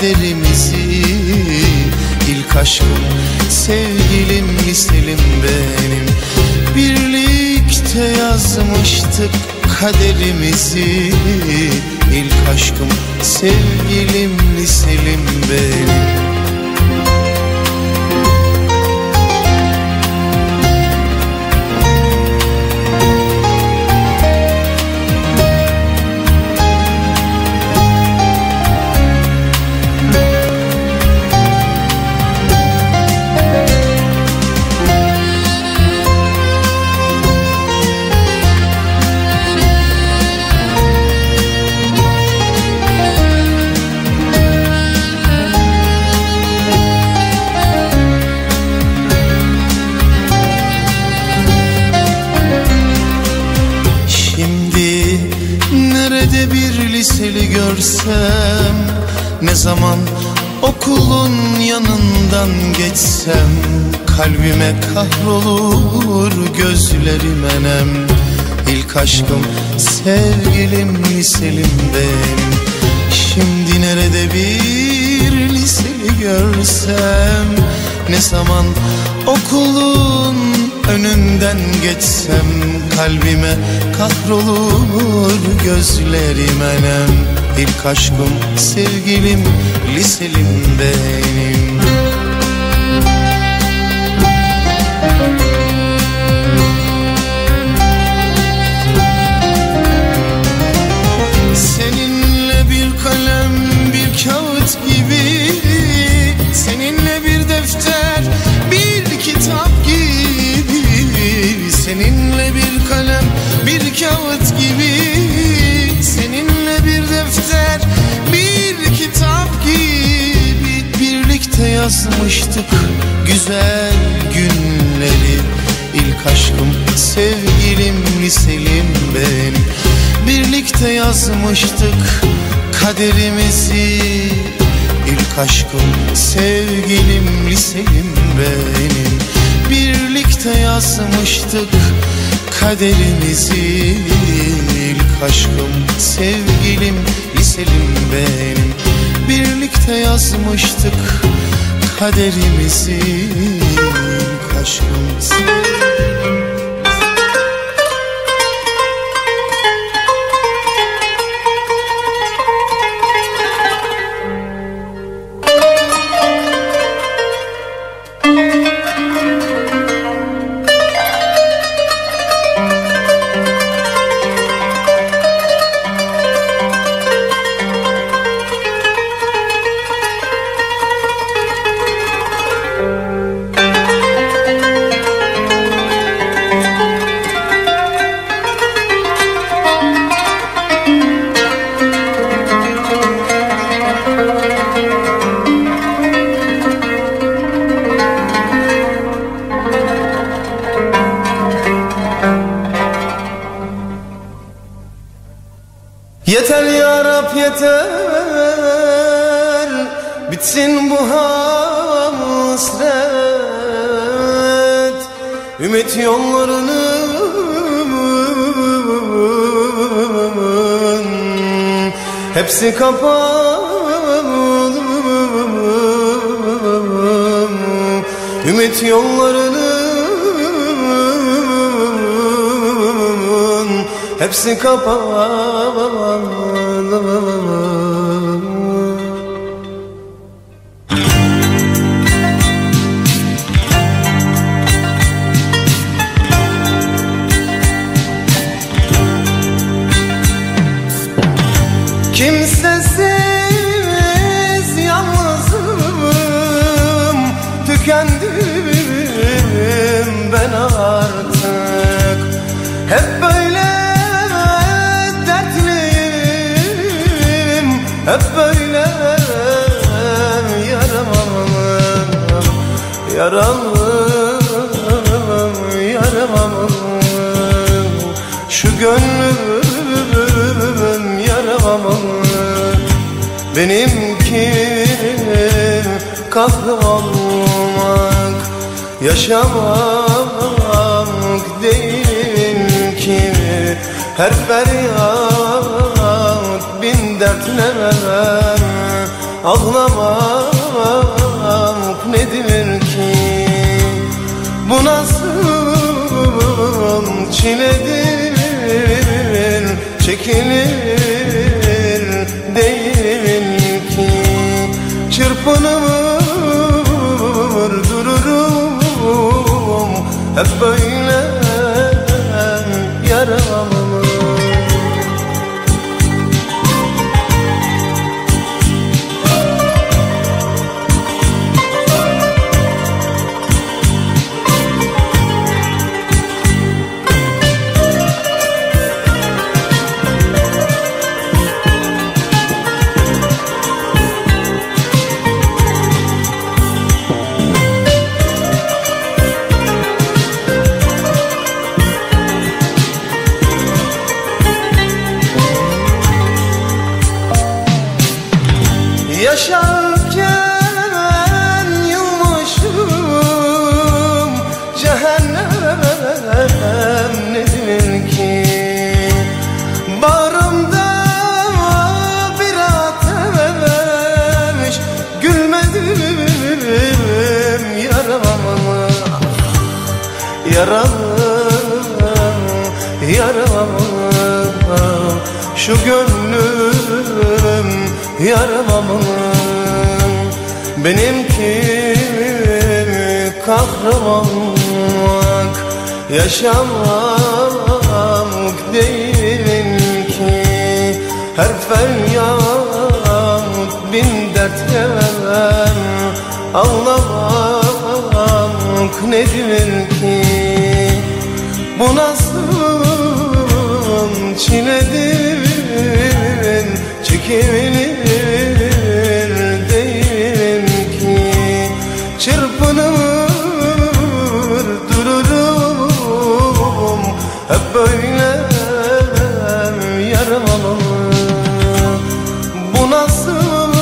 kaderimizi İlk aşkım, sevgilim, liselim benim. Birlikte yazmıştık kaderimizi. İlk aşkım, sevgilim, liselim benim Kalbime kahrolur gözlerim enem İlk aşkım sevgilim liselim benim. Şimdi nerede bir liseli görsem? Ne zaman okulun önünden geçsem? Kalbime kahrolur gözlerim enem İlk aşkım sevgilim liselim benim kağıt gibi Seninle bir defter bir kitap gibi Birlikte yazmıştık güzel günleri. İlk aşkım sevgilim liselim benim Birlikte yazmıştık kaderimizi. İlk aşkım sevgilim liselim benim. Birlikte yazmıştık kaderimizi İlk aşkım sevgilim liselim benim. Birlikte yazmıştık kaderimizi İlk aşkım. sevgilim yeter Bitsin bu hasret. Ümit yollarının Hepsi kapalı. Ümit yollarının hepsi kapalı Yaşamak değil ki. Her feryat bin dertle Ağlamak nedir ki? Bu nasıl çiledir? Çekilir as they kahramanlık Yaşamak değil ki. Her feryat bin dert yer Ağlamak nedir ki? Bu nasıl çiledir? Çekilir böyle yaralı. Bu nasıl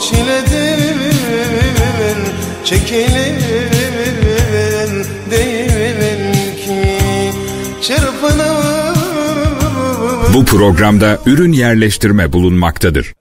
çiledir? Çekilir değil ki Çırpınır. Bu programda ürün yerleştirme bulunmaktadır.